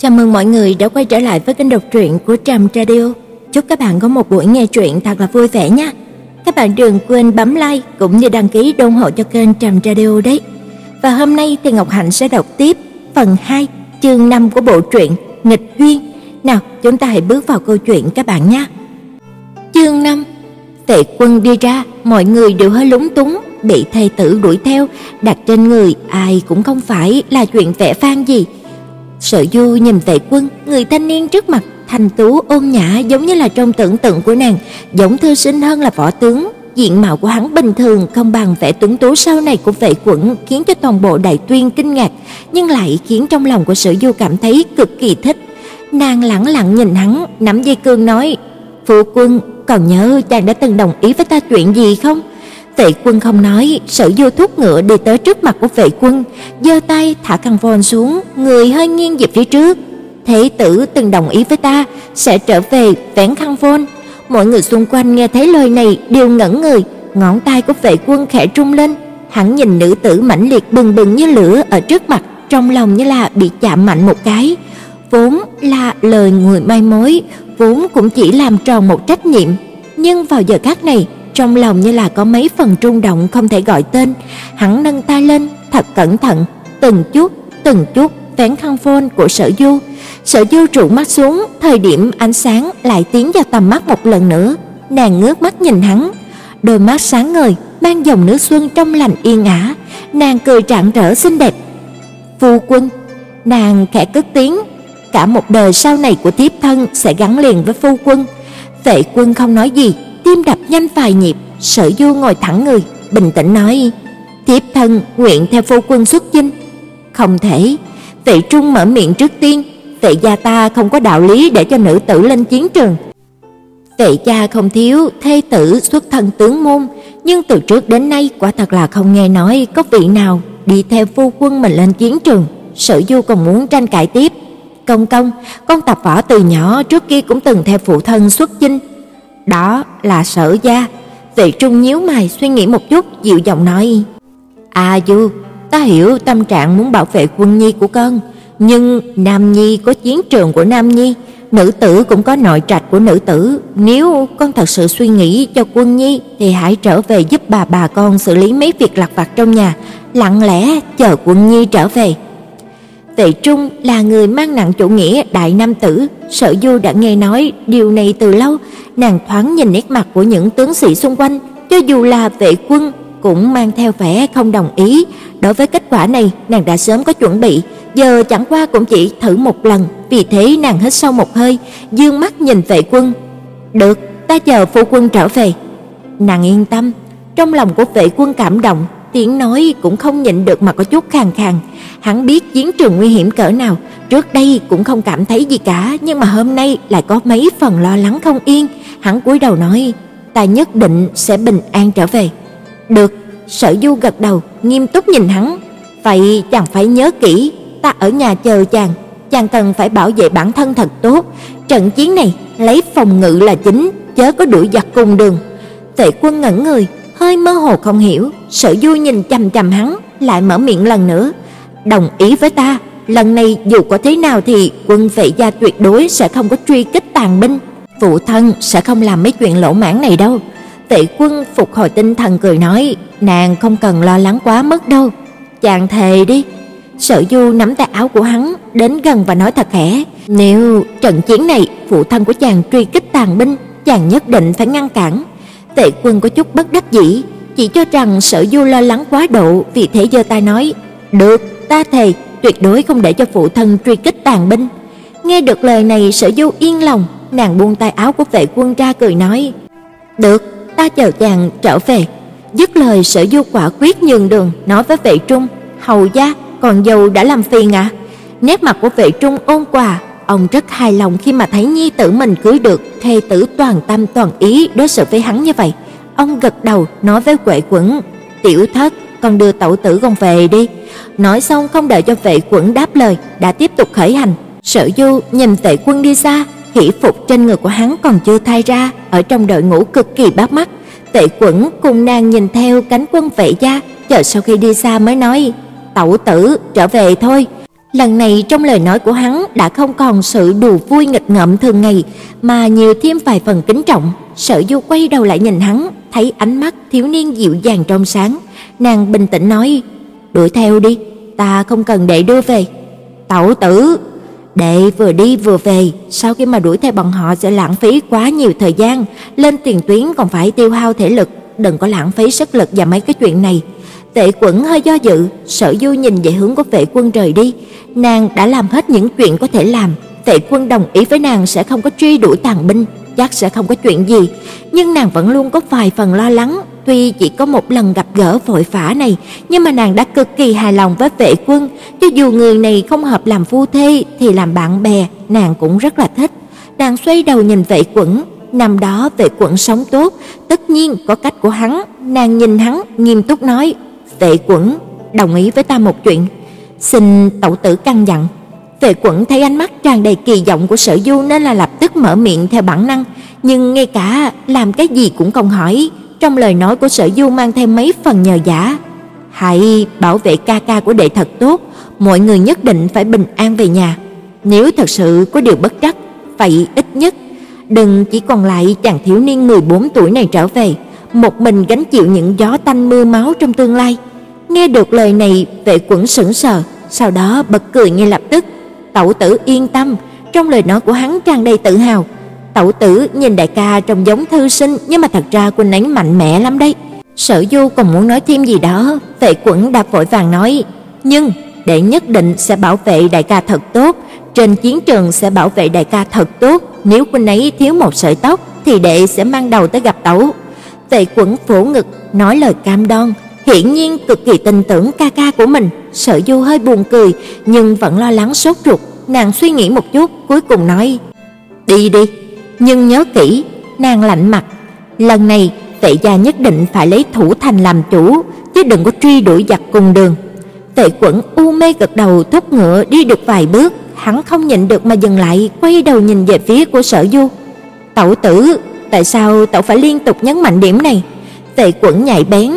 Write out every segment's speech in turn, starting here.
Chào mừng mọi người đã quay trở lại với kênh đọc truyện của Trầm Radio. Chúc các bạn có một buổi nghe truyện thật là vui vẻ nha. Các bạn đừng quên bấm like cũng như đăng ký ủng hộ cho kênh Trầm Radio đấy. Và hôm nay thì Ngọc Hạnh sẽ đọc tiếp phần 2, chương 5 của bộ truyện Nghịch duyên. Nào, chúng ta hãy bước vào câu chuyện các bạn nhé. Chương 5. Tệ quân đi ra, mọi người đều hơi lúng túng, bị thầy tử đuổi theo, đặt trên người ai cũng không phải là chuyện vẻ vang gì Sở Du nhìn Vệ Quân, người thanh niên trước mặt, thanh tú ôn nhã giống như là trong tưởng tượng của nàng, giống thư sinh hơn là võ tướng. Diện mạo của hắn bình thường không bằng vẻ tuấn tú sau này của Vệ Quẩn, khiến cho toàn bộ đại tuyên kinh ngạc, nhưng lại khiến trong lòng của Sở Du cảm thấy cực kỳ thích. Nàng lẳng lặng nhìn hắn, nắm dây cương nói: "Phu quân, còn nhớ chàng đã từng đồng ý với ta chuyện gì không?" Vệ quân không nói, Sở Du thúc ngựa đi tới trước mặt của vệ quân, giơ tay thả khăn vôn xuống, người hơi nghiêng về phía trước. Thế tử từng đồng ý với ta sẽ trở về vén khăn vôn. Mọi người xung quanh nghe thấy lời này đều ngẩn người, ngón tay của vệ quân khẽ rung lên. Hắn nhìn nữ tử mãnh liệt bừng bừng như lửa ở trước mặt, trong lòng như là bị chạm mạnh một cái. Vốn là lời người mai mối, vốn cũng chỉ làm tròn một trách nhiệm, nhưng vào giờ khắc này, trong lòng như là có mấy phần rung động không thể gọi tên, hắn nâng tay lên, thật cẩn thận, từng chút, từng chút vén khăn phôn của Sở Du. Sở Du trụ mắt xuống, thời điểm ánh sáng lại tiến vào tầm mắt một lần nữa, nàng ngước mắt nhìn hắn, đôi mắt sáng ngời, mang dòng nước xuân trong lành yên ả, nàng cười rạng rỡ xinh đẹp. "Phu quân." Nàng khẽ cất tiếng, cả một đời sau này của thiếp thân sẽ gắn liền với phu quân. Vệ quân không nói gì, tim đập nhanh vài nhịp, Sở Du ngồi thẳng người, bình tĩnh nói: "Thiếp thân nguyện theo phu quân xuất chinh." "Không thể." Vệ Trung mở miệng trước tiên, "Vệ gia ta không có đạo lý để cho nữ tử lên chiến trường." Vệ gia không thiếu thê tử xuất thân tướng môn, nhưng từ trước đến nay quả thật là không nghe nói có vị nào đi theo phu quân mình lên chiến trường. Sở Du còn muốn tranh cãi tiếp. "Công công, con tập võ từ nhỏ trước kia cũng từng theo phụ thân xuất chinh, đó là sở gia. Vệ Trung nhíu mày suy nghĩ một chút, dịu giọng nói: "A Du, ta hiểu tâm trạng muốn bảo vệ quân nhi của con, nhưng nam nhi có chiến trường của nam nhi, nữ tử cũng có nội trạch của nữ tử, nếu con thật sự suy nghĩ cho quân nhi thì hãy trở về giúp bà bà con xử lý mấy việc lặt vặt trong nhà, lặng lẽ chờ quân nhi trở về." Tệ Trung là người mang nặng chủ nghĩa đại nam tử, Sở Du đã nghe nói điều này từ lâu, nàng thoáng nhìn nét mặt của những tướng sĩ xung quanh, cho dù là vệ quân cũng mang theo vẻ không đồng ý. Đối với kết quả này, nàng đã sớm có chuẩn bị, giờ chẳng qua cũng chỉ thử một lần, vì thế nàng hít sâu một hơi, dương mắt nhìn vệ quân. "Được, ta chờ phu quân trở về." Nàng yên tâm, trong lòng của vệ quân cảm động, tiếng nói cũng không nhịn được mà có chút khàn khàn. Hắn biết chiến trường nguy hiểm cỡ nào, trước đây cũng không cảm thấy gì cả, nhưng mà hôm nay lại có mấy phần lo lắng không yên. Hắn cúi đầu nói: "Ta nhất định sẽ bình an trở về." "Được." Sở Du gật đầu, nghiêm túc nhìn hắn. "Vậy chàng phải nhớ kỹ, ta ở nhà chờ chàng, chàng cần phải bảo vệ bản thân thật tốt. Trận chiến này lấy phòng ngự là chính, chớ có đuổi giặc cùng đường." Tệ Quân ngẩn người, hơi mơ hồ không hiểu, Sở Du nhìn chằm chằm hắn, lại mở miệng lần nữa, "Đồng ý với ta, lần này dù có thế nào thì quân vệ gia tuyệt đối sẽ không có truy kích tàn binh, phụ thân sẽ không làm mấy chuyện lỗ mãng này đâu." Tệ Quân phục hồi tinh thần cười nói, "Nàng không cần lo lắng quá mức đâu, chàng thề đi." Sở Du nắm tay áo của hắn, đến gần và nói thật khẽ, "Nếu trận chiến này phụ thân của chàng truy kích tàn binh, chàng nhất định phải ngăn cản." Tệ Quân có chút bất đắc dĩ, chỉ cho rằng Sở Du lo lắng quá độ, vì thế giơ tay nói: "Được, ta thề tuyệt đối không để cho phụ thân truy kích tàn binh." Nghe được lời này, Sở Du yên lòng, nàng buông tay áo của Vệ Quân ra cười nói: "Được, ta chờ chàng trở về." Dứt lời, Sở Du quả quyết nhường đường, nói với Vệ Trung: "Hầu gia, còn dâu đã làm phiền à?" Nét mặt của Vệ Trung ôn hòa, ông rất hài lòng khi mà thấy nhi tử mình cưới được thê tử toàn tâm toàn ý đối xử với hắn như vậy. Ông gật đầu nói với Quệ Quẩn, "Tiểu thất, con đưa tẩu tử con về đi." Nói xong không đợi cho Vệ Quẩn đáp lời, đã tiếp tục khởi hành. Sở Du nhìn Tệ Quân đi xa, hỷ phục trên người của hắn còn chưa thay ra, ở trong đội ngũ cực kỳ bắt mắt. Tệ Quẩn cùng nàng nhìn theo cánh quân vệ gia, chờ sau khi đi xa mới nói, "Tẩu tử trở về thôi." Lần này trong lời nói của hắn đã không còn sự đùa vui nghịch ngợm thường ngày, mà nhiều thêm vài phần kính trọng. Sở Du quay đầu lại nhìn hắn, thấy ánh mắt thiếu niên dịu dàng trong sáng, nàng bình tĩnh nói: "Đuổi theo đi, ta không cần đệ đưa về." "Tẩu tử, đệ vừa đi vừa về, sau khi mà đuổi theo bọn họ sẽ lãng phí quá nhiều thời gian, lên tiền tuyến còn phải tiêu hao thể lực, đừng có lãng phí sức lực vào mấy cái chuyện này." Vệ Quẩn hơi do dự, Sở Du nhìn về hướng của Vệ Quân rời đi, nàng đã làm hết những chuyện có thể làm, Vệ Quân đồng ý với nàng sẽ không có truy đuổi tàn binh, chắc sẽ không có chuyện gì, nhưng nàng vẫn luôn có vài phần lo lắng, tuy chỉ có một lần gặp gỡ vội vã này, nhưng mà nàng đã cực kỳ hài lòng với Vệ Quân, cho dù người này không hợp làm phu thê thì làm bạn bè, nàng cũng rất là thích. Nàng xoay đầu nhìn Vệ Quẩn, năm đó Vệ Quẩn sống tốt, tất nhiên có cách của hắn, nàng nhìn hắn nghiêm túc nói: "Vệ Quẩn, đồng ý với ta một chuyện." Xin tẩu tử căn dặn. Vệ Quẩn thấy ánh mắt tràn đầy kỳ vọng của Sở Du nên là lập tức mở miệng theo bản năng, nhưng ngay cả làm cái gì cũng không hỏi, trong lời nói của Sở Du mang thêm mấy phần nhờ giả. Hãy bảo vệ ca ca của đệ thật tốt, mọi người nhất định phải bình an về nhà. Nếu thật sự có điều bất trắc, vậy ít nhất đừng chỉ còn lại chàng thiếu niên 14 tuổi này trở về, một mình gánh chịu những gió tanh mưa máu trong tương lai. Nghe được lời này, Vệ Quẩn sững sờ, sau đó bật cười ngay lập tức. "Tẩu tử yên tâm." Trong lời nói của hắn tràn đầy tự hào. "Tẩu tử nhìn đại ca trông giống thư sinh, nhưng mà thật ra quân ấy mạnh mẽ lắm đấy." Sở Du còn muốn nói thêm gì đó, Vệ Quẩn đã vội vàng nói, "Nhưng đệ nhất định sẽ bảo vệ đại ca thật tốt, trên chiến trường sẽ bảo vệ đại ca thật tốt, nếu quân ấy thiếu một sợi tóc thì đệ sẽ mang đầu tới gặp tẩu." Tệ Quẩn phủ ngực nói lời cam đoan, hiển nhiên cực kỳ tin tưởng ca ca của mình. Sở Du hơi buồn cười, nhưng vẫn lo lắng sốt ruột, nàng suy nghĩ một chút, cuối cùng nói: "Đi đi, nhưng nhớ kỹ." Nàng lạnh mặt, lần này Tệ gia nhất định phải lấy thủ thành làm chủ, chứ đừng có truy đuổi giặc cùng đường. Tệ Quẩn u mê gật đầu thúc ngựa đi được vài bước, hắn không nhịn được mà dừng lại, quay đầu nhìn về phía của Sở Du. "Tẩu tử, tại sao tẩu phải liên tục nhấn mạnh điểm này?" Vệ Quẩn nhạy bén,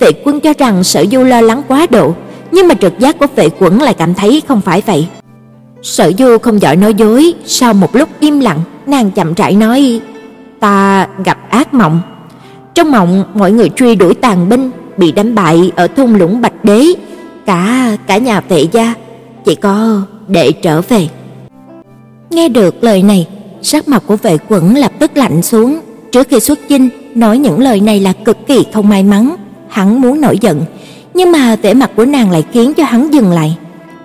Vệ Quân cho rằng Sở Du lo lắng quá độ, nhưng mà trực giác của Vệ Quẩn lại cảm thấy không phải vậy. Sở Du không giỏi nói dối, sau một lúc im lặng, nàng chậm rãi nói: "Ta gặp ác mộng. Trong mộng, mọi người truy đuổi tàn binh, bị đánh bại ở thung lũng Bạch Đế, cả cả nhà Vệ gia, chỉ có đệ trở về." Nghe được lời này, sắc mặt của Vệ Quẩn lập tức lạnh xuống, trước khi xuất chinh, nói những lời này là cực kỳ không may mắn hắn muốn nổi giận, nhưng mà vẻ mặt của nàng lại khiến cho hắn dừng lại.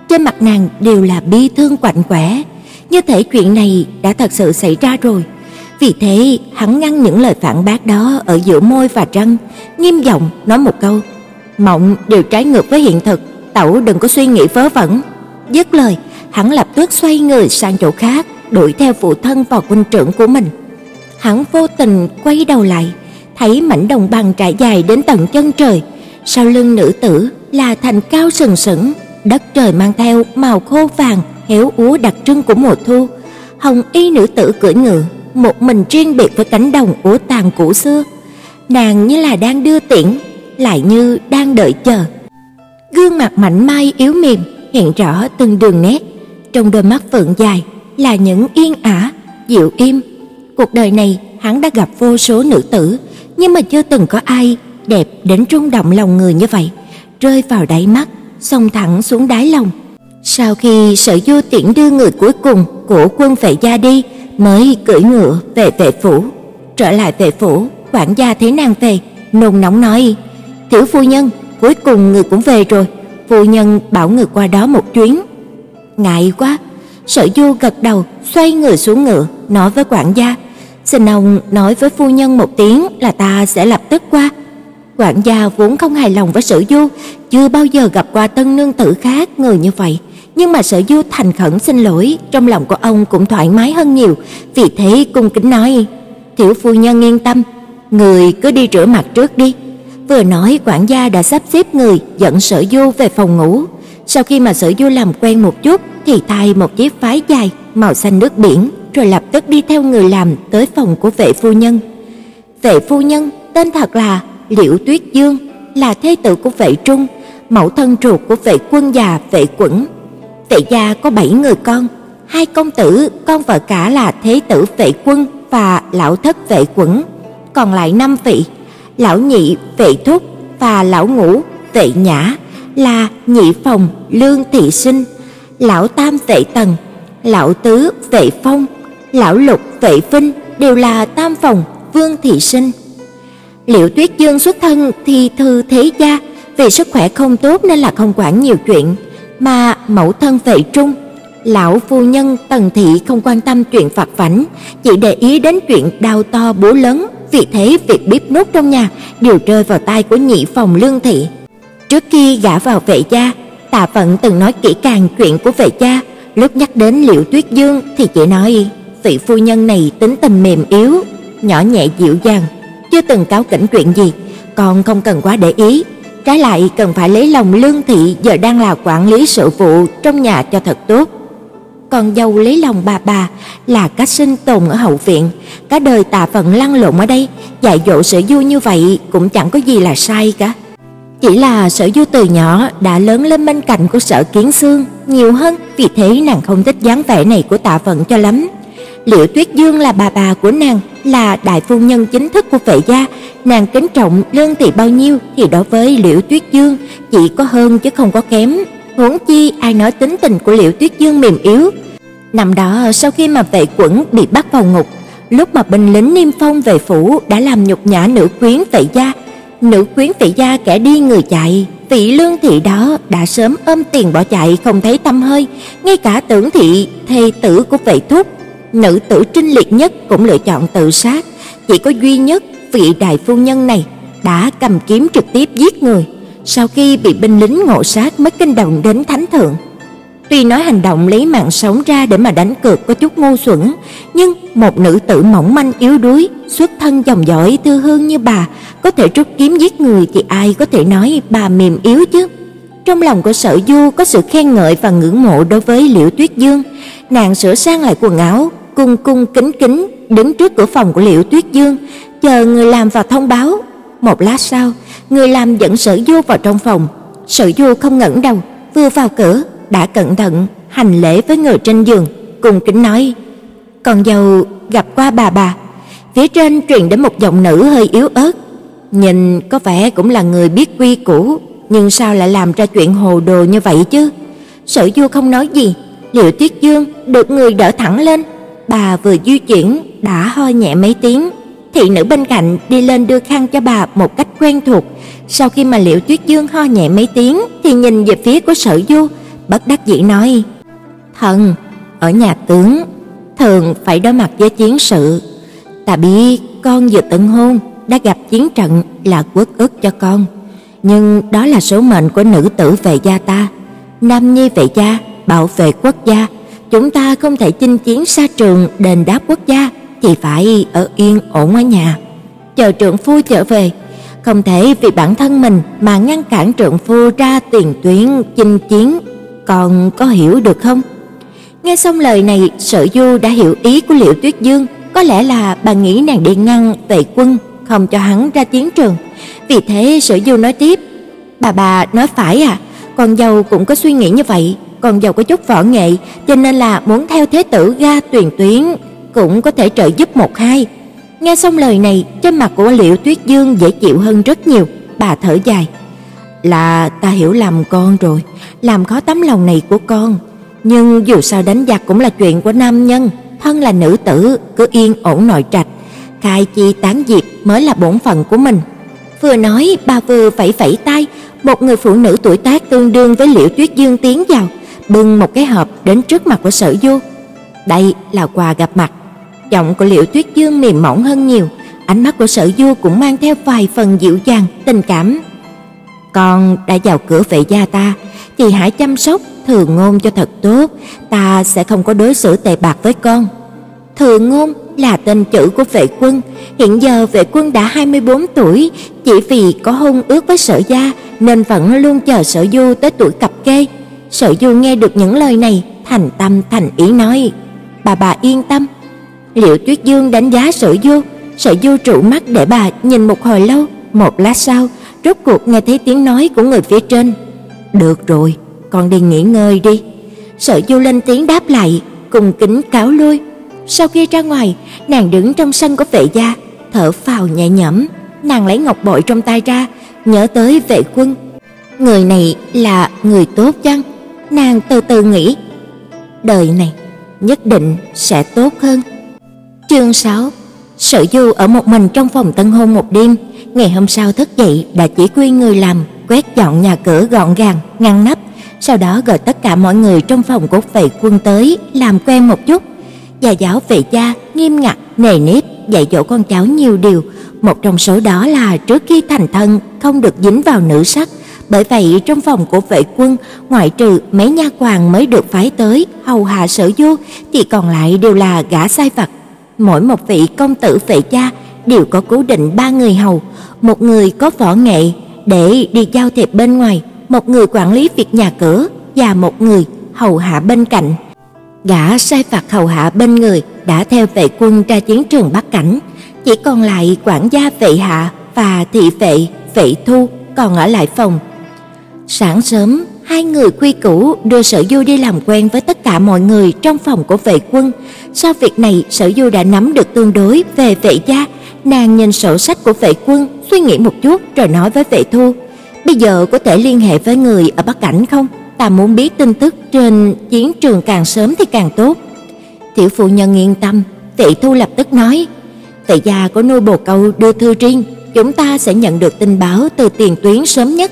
Trên mặt nàng đều là bi thương quạnh quẽ, như thể chuyện này đã thật sự xảy ra rồi. Vì thế, hắn ngăn những lời phản bác đó ở giữa môi và răng, nghiêm giọng nói một câu: "Mộng đều trái ngược với hiện thực, tẩu đừng có suy nghĩ vớ vẩn." Dứt lời, hắn lập tức xoay người sang chỗ khác, đuổi theo phụ thân vào quân trưởng của mình. Hắn vô tình quay đầu lại, thấy mảnh đồng bằng trải dài đến tận chân trời, sau lưng nữ tử là thành cao sừng sững, đất trời mang theo màu khô vàng héo úa đặc trưng của mùa thu. Hồng y nữ tử cưỡi ngựa, một mình riêng biệt với cánh đồng úa tàn cũ xưa. Nàng như là đang đưa tiễn, lại như đang đợi chờ. Gương mặt mảnh mai yếu mềm hiện rõ từng đường nét, trong đôi mắt phượng dài là những yên ả, dịu im. Cuộc đời này hắn đã gặp vô số nữ tử, nhưng mà chưa từng có ai đẹp đến rung động lòng người như vậy, rơi vào đáy mắt, xông thẳng xuống đáy lòng. Sau khi Sở Du tiễn đưa người cuối cùng của quân vệ gia đi, mới cưỡi ngựa về vệ phủ. Trở lại vệ phủ, quản gia thấy nàng về, nôn nóng nói: "Tiểu phu nhân, cuối cùng người cũng về rồi, phu nhân bảo người qua đó một chuyến." Ngại quá, Sở Du gật đầu, xoay người xuống ngựa, nói với quản gia: Xin ông nói với phu nhân một tiếng là ta sẽ lập tức qua. Quản gia vốn không hài lòng với Sở Du, chưa bao giờ gặp qua tân nương tử khác người như vậy, nhưng mà Sở Du thành khẩn xin lỗi, trong lòng của ông cũng thoải mái hơn nhiều, vì thế cung kính nói: "Tiểu phu nhân yên tâm, người cứ đi rửa mặt trước đi." Vừa nói quản gia đã sắp xếp người dẫn Sở Du về phòng ngủ. Sau khi mà Sở Du làm quen một chút thì thay một chiếc váy dài màu xanh nước biển rồi lập tức đi theo người làm tới phòng của vệ phu nhân. Vệ phu nhân tên thật là Liễu Tuyết Dương, là thê tử của vệ Trung, mẫu thân ruột của vệ quân già vệ Quẩn. Vệ gia có 7 người con, hai công tử, con vợ cả là thế tử Vệ Quân và lão thất Vệ Quẩn, còn lại năm vị, lão nhị Vệ Thúc và lão ngũ Vệ Nhã là nhị phòng Lương Thị Sinh, lão tam Vệ Tần, lão tứ Vệ Phong, lão lục Vệ Vinh đều là tam phòng Vương Thị Sinh. Liễu Tuyết Dương xuất thân thì thư thế gia, vì sức khỏe không tốt nên là không quản nhiều chuyện, mà mẫu thân Vệ Trung, lão phu nhân Tần thị không quan tâm chuyện phạt vảnh, chỉ để ý đến chuyện đau to búa lớn, vì thế việc bếp nút trong nhà đều rơi vào tay của nhị phòng Lương thị. Trước khi gả vào vệ gia, Tạ phận từng nói kỹ càng chuyện của vệ gia, lúc nhắc đến Liễu Tuyết Dương thì chỉ nói vị phu nhân này tính tình mềm yếu, nhỏ nhẹ dịu dàng, chưa từng cáo kỉnh chuyện gì, còn không cần quá để ý, trái lại cần phải lấy lòng Lương thị giờ đang là quản lý sự vụ trong nhà cho thật tốt. Còn dâu lấy lòng bà bà là cách sinh tồn ở hậu viện, cả đời Tạ phận lăn lộn ở đây, dạy dỗ sự Du như vậy cũng chẳng có gì là sai cả. Chỉ là Sở Du từ nhỏ đã lớn lên bên cạnh của Sở Kiến Xương nhiều hơn, vì thế nàng không thích dáng vẻ này của Tạ Vận cho lắm. Liễu Tuyết Dương là bà bà của nàng, là đại phu nhân chính thức của vệ gia, nàng kính trọng lương tỷ bao nhiêu thì đối với Liễu Tuyết Dương chỉ có hơn chứ không có kém. Huống chi ai nói tính tình của Liễu Tuyết Dương mềm yếu. Năm đó sau khi mà vệ quẩn bị bắt vào ngục, lúc mà binh lính Niêm Phong về phủ đã làm nhục nhã nữ quyến vệ gia, nữ quyến thị gia kẻ đi người chạy, vị lương thị đó đã sớm ôm tiền bỏ chạy không thấy tâm hơi, ngay cả tưởng thị thê tử của vệ thúc. Nữ tử trinh liệt nhất cũng lựa chọn tự sát, chỉ có duy nhất vị đại phu nhân này đã cầm kiếm trực tiếp giết người, sau khi bị binh lính ngộ sát mới kinh động đến thánh thượng. Tuy nói hành động lấy mạng sống ra để mà đánh cược có chút ngu xuẩn, nhưng một nữ tử mỏng manh yếu đuối, xuất thân dòng dõi thư hương như bà, có thể rút kiếm giết người thì ai có thể nói bà mềm yếu chứ? Trong lòng của Sở Du có sự khen ngợi và ngưỡng mộ đối với Liễu Tuyết Dương, nàng sửa sang lại quần áo, cung cung kính kính đứng trước cửa phòng của Liễu Tuyết Dương, chờ người làm vào thông báo. Một lát sau, người làm dẫn Sở Du vào trong phòng. Sở Du không ngẩng đầu, vừa vào cửa đã cẩn thận hành lễ với người trên giường, cùng kính nói: "Con dâu gặp qua bà bà." Phía trên truyền đến một giọng nữ hơi yếu ớt, nhìn có vẻ cũng là người biết quy củ, nhưng sao lại làm ra chuyện hồ đồ như vậy chứ? Sở Du không nói gì, Liễu Tuyết Dương được người đỡ thẳng lên, Bà vừa di chuyển đã ho nhẹ mấy tiếng, thị nữ bên cạnh đi lên đưa khăn cho bà một cách quen thuộc. Sau khi mà Liễu Tuyết Dương ho nhẹ mấy tiếng thì nhìn về phía của Sở Du, bất đắc dĩ nói: "Thần, ở nhà tướng thường phải đối mặt với chiến sự. Ta biết con vừa tận hôn đã gặp chiến trận là quốc ức cho con, nhưng đó là số mệnh của nữ tử về gia ta. Nam nhi về gia, bảo vệ quốc gia." Chúng ta không thể chinh chiến xa trường đền đáp quốc gia, chỉ phải ở yên ổn ở nhà, chờ trượng phu trở về, không thể vì bản thân mình mà ngăn cản trượng phu ra tiền tuyến chinh chiến, còn có hiểu được không? Nghe xong lời này, Sở Du đã hiểu ý của Liễu Tuyết Dương, có lẽ là bà nghĩ nàng đi ngăn vệ quân không cho hắn ra chiến trường. Vì thế Sở Du nói tiếp, "Bà bà nói phải à, con dâu cũng có suy nghĩ như vậy, con dâu có chút võ nghệ, cho nên là muốn theo thế tử ga tuyển tuyến cũng có thể trợ giúp một hai. Nghe xong lời này, trên mặt của Liễu Tuyết Dương dễ chịu hơn rất nhiều, bà thở dài. Là ta hiểu lầm con rồi, làm khó tấm lòng này của con, nhưng dù sao đánh giặc cũng là chuyện của nam nhân, thân là nữ tử cứ yên ổn nội trạch, khai chi tán diệp mới là bổn phận của mình. Vừa nói, bà vừa phẩy phẩy tay, một người phụ nữ tuổi tác tương đương với Liễu Tuyết Dương tiến vào, bưng một cái hộp đến trước mặt của Sở Du. Đây là quà gặp mặt. Giọng của Liễu Tuyết Dương mềm mỏng hơn nhiều, ánh mắt của Sở Du cũng mang theo vài phần dịu dàng, tình cảm. Con đã vào cửa vệ gia ta, thì hãy chăm sóc Thường Ngôn cho thật tốt, ta sẽ không có đối xử tệ bạc với con. Thường Ngôn là tên chữ của vệ quân, hiện giờ vệ quân đã 24 tuổi, chỉ vì có hôn ước với Sở gia nên vẫn luôn chờ Sở Du tới tuổi cập kê. Sở Du nghe được những lời này, thành tâm thành ý nói: "Bà bà yên tâm." Liễu Tuyết Dương đánh giá Sở Du, Sở Du trụ mắt để bà nhìn một hồi lâu, một lát sau, rốt cuộc nghe thấy tiếng nói của người phía trên. "Được rồi, con đi nghỉ ngơi đi." Sở Du lên tiếng đáp lại, cùng kính cáo lui. Sau khi ra ngoài, nàng đứng trong sân của vệ gia, thở phào nhẹ nhõm, nàng lấy ngọc bội trong tay ra, nhớ tới vệ quân. Người này là người tốt chăng? Nàng từ từ nghĩ, đời này nhất định sẽ tốt hơn. Chương 6 Sở Du ở một mình trong phòng tân hôn một đêm, ngày hôm sau thức dậy đã chỉ quy người làm quét dọn nhà cửa gọn gàng, ngăn nắp, sau đó gọi tất cả mọi người trong phòng của vệ quân tới làm quen một chút. Gia giáo vệ gia nghiêm ngặt, nề nếp dạy dỗ con cháu nhiều điều, một trong số đó là trước khi thành thân không được dính vào nữ sắc, bởi vậy trong phòng của vệ quân, ngoại trừ mấy nha hoàn mới được phái tới hầu hạ Sở Du, thì còn lại đều là gã sai vặt. Mỗi một vị công tử vệ gia đều có cố định ba người hầu, một người có võ nghệ để đi giao thiệp bên ngoài, một người quản lý việc nhà cửa và một người hầu hạ bên cạnh. Gã sai phạt hầu hạ bên người đã theo vệ quân ra chiến trường Bắc Cảnh, chỉ còn lại quản gia vệ hạ và thị vệ vệ thu còn ở lại phòng Sáng sớm, hai người quy củ đưa Sở Du đi làm quen với tất cả mọi người trong phòng của vệ quân. Sau việc này, Sở Du đã nắm được tương đối về vệ gia. Nàng nhìn sổ sách của vệ quân, suy nghĩ một chút rồi nói với vệ thu. Bây giờ có thể liên hệ với người ở Bắc Cảnh không? Ta muốn biết tin tức trên chiến trường càng sớm thì càng tốt. Tiểu phụ nhân yên tâm, vệ thu lập tức nói. Vệ gia có nuôi bồ câu đưa thư riêng, chúng ta sẽ nhận được tin báo từ tiền tuyến sớm nhất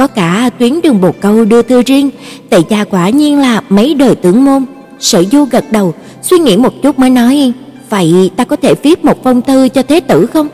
có cả tuyến đường bồ câu đưa thư riêng, tề gia quả nhiên là mấy đời tướng môn. Sở Du gật đầu, suy nghĩ một chút mới nói, "Vậy ta có thể viết một phong thư cho thế tử không?"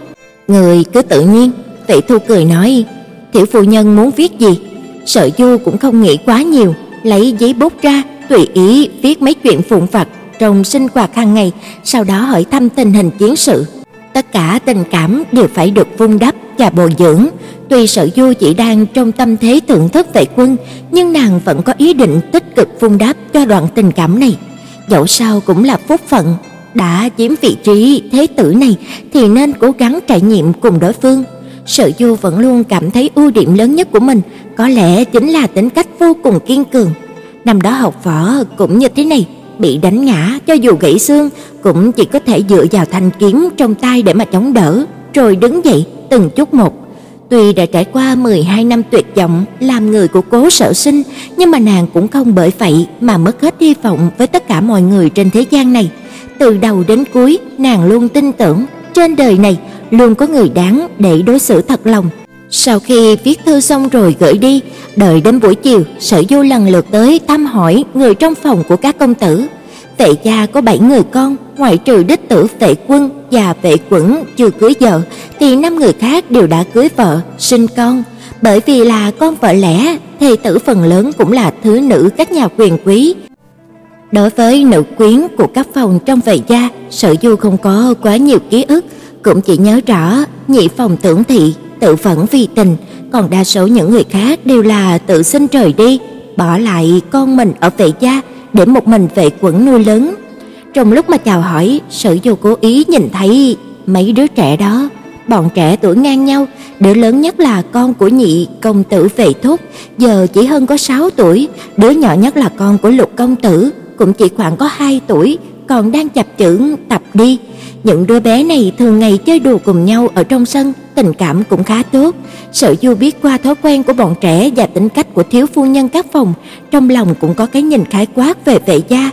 Người cứ tự nhiên, Tỷ Thu cười nói, "Tiểu phu nhân muốn viết gì?" Sở Du cũng không nghĩ quá nhiều, lấy giấy bút ra, tùy ý viết mấy chuyện phụng phật trong sinh hoạt hàng ngày, sau đó hỏi thăm tình hình chiến sự. Tất cả tình cảm đều phải được vun đắp và bồi dưỡng, Tuy Sở Du chỉ đang trong tâm thế thưởng thức vệ quân, nhưng nàng vẫn có ý định tích cực vun đắp cho đoạn tình cảm này. Dẫu sao cũng là phúc phận, đã chiếm vị trí thế tử này thì nên cố gắng trải nghiệm cùng đối phương. Sở Du vẫn luôn cảm thấy ưu điểm lớn nhất của mình có lẽ chính là tính cách vô cùng kiên cường. Năm đó học võ cũng như thế này, bị đánh ngã cho dù gãy xương cũng chỉ có thể dựa vào thanh kiếm trong tay để mà chống đỡ, rồi đứng dậy từng chút một Tuy đã trải qua 12 năm tuyệt vọng làm người của Cố Sở Sinh, nhưng mà nàng cũng không bởi vậy mà mất hết hy vọng với tất cả mọi người trên thế gian này. Từ đầu đến cuối, nàng luôn tin tưởng trên đời này luôn có người đáng để đối xử thật lòng. Sau khi viết thư xong rồi gửi đi, đợi đến buổi chiều, Sở Du lần lượt tới thăm hỏi người trong phòng của các công tử. Vệ gia có 7 người con, ngoại trừ đích tử Vệ Quân và Vệ Quẩn chưa cưới vợ thì năm người khác đều đã cưới vợ, sinh con. Bởi vì là con vợ lẽ, thê tử phần lớn cũng là thứ nữ các nhà quyền quý. Đối với nữ quyến của các phòng trong vệ gia, Sở Du không có quá nhiều ký ức, cũng chỉ nhớ rõ nhị phòng tưởng thị tự vẫn vì tình, còn đa số những người khác đều là tự sinh trời đi, bỏ lại con mình ở vệ gia để một mình vệ quẩn nuôi lớn. Trong lúc mà chào hỏi, Sở Du cố ý nhìn thấy mấy đứa trẻ đó, bọn trẻ tuổi ngang nhau, đứa lớn nhất là con của nhị công tử Vệ Thúc, giờ chỉ hơn có 6 tuổi, đứa nhỏ nhất là con của Lục công tử, cũng chỉ khoảng có 2 tuổi, còn đang chập chững tập đi. Những đứa bé này thường ngày chơi đùa cùng nhau ở trong sân, tình cảm cũng khá tốt. Sở Du biết qua thói quen của bọn trẻ và tính cách của thiếu phu nhân các phòng, trong lòng cũng có cái nhìn khái quát về vệ gia.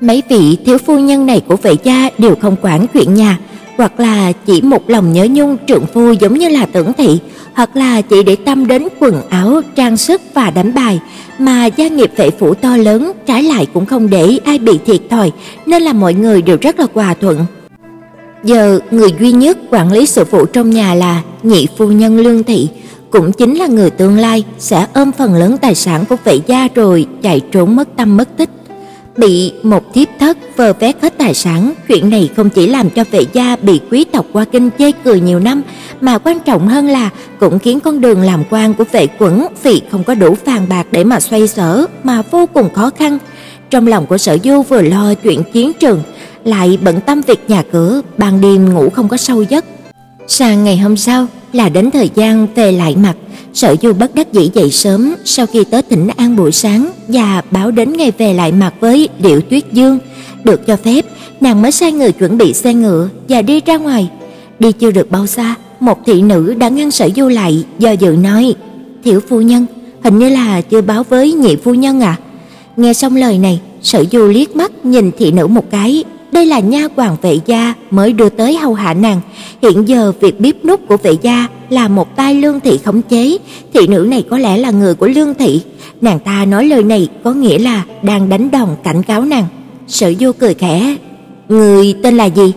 Mấy vị thiếu phu nhân này của vệ gia đều không quản chuyện nhà, hoặc là chỉ một lòng nhớ nhung trượng phu giống như là tưởng thị, hoặc là chỉ để tâm đến quần áo, trang sức và đánh bài, mà gia nghiệp vệ phủ to lớn trái lại cũng không để ai bị thiệt thòi, nên là mọi người đều rất là hòa thuận. Giờ người duy nhất quản lý sự vụ trong nhà là nhị phu nhân Lương thị, cũng chính là người tương lai sẽ ôm phần lớn tài sản của vệ gia rồi chạy trốn mất tâm mất tích. Bị một thiếp thất vơ vét hết tài sản, chuyện này không chỉ làm cho vệ gia bị quý tộc qua kinh chê cười nhiều năm, mà quan trọng hơn là cũng khiến con đường làm quan của vệ quẩn vì không có đủ vàng bạc để mà xoay sở mà vô cùng khó khăn. Trong lòng của Sở Du vừa lo chuyện chiến trường, lại bận tâm việc nhà cửa, ban đêm ngủ không có sâu giấc. Sang ngày hôm sau là đến thời gian về lại mặt, Sở Du bất đắc dĩ dậy sớm sau khi tới Thịnh An buổi sáng và báo đến ngày về lại mặt với Điệu Tuyết Dương, được cho phép, nàng mới sai người chuẩn bị xe ngựa và đi ra ngoài. Đi chưa được bao xa, một thị nữ đã ngăn Sở Du lại, do dự nói: "Tiểu phu nhân, hình như là chưa báo với nhị phu nhân à?" Nghe xong lời này, Sở Du liếc mắt nhìn thị nữ một cái, đây là nha hoàn vệ gia mới đưa tới hầu hạ nàng, hiện giờ việc bếp nút của vệ gia là một tay lương thị khống chế, thị nữ này có lẽ là người của lương thị. Nàng ta nói lời này có nghĩa là đang đánh đòn cảnh cáo nàng. Sở Du cười khẽ, "Người tên là gì?"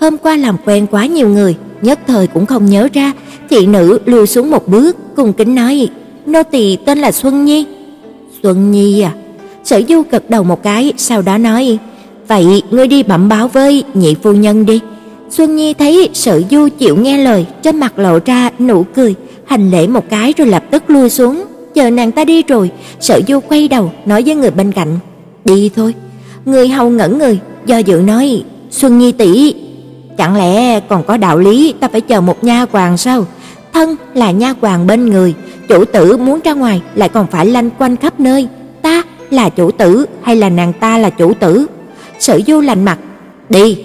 Hôm qua làm quen quá nhiều người, nhất thời cũng không nhớ ra, thị nữ lùi xuống một bước, cùng kính nói, "Nô tỳ tên là Xuân Nhi." "Xuân Nhi à?" Sở Du gật đầu một cái, sau đó nói, "Vậy ngươi đi bẩm báo với nhị phu nhân đi." Xuân Nhi thấy Sử Du chịu nghe lời, trên mặt lộ ra nụ cười, hành lễ một cái rồi lập tức lui xuống. Chờ nàng ta đi rồi, Sử Du quay đầu nói với người bên cạnh, "Đi thôi." Người hầu ngẩn người, do dự nói, "Xuân Nhi tỷ, chẳng lẽ còn có đạo lý ta phải chờ một nha hoàn sao? Thân là nha hoàn bên người, chủ tử muốn ra ngoài lại còn phải lanh quanh khắp nơi, ta là chủ tử hay là nàng ta là chủ tử?" Sở Du lạnh mặt, "Đi."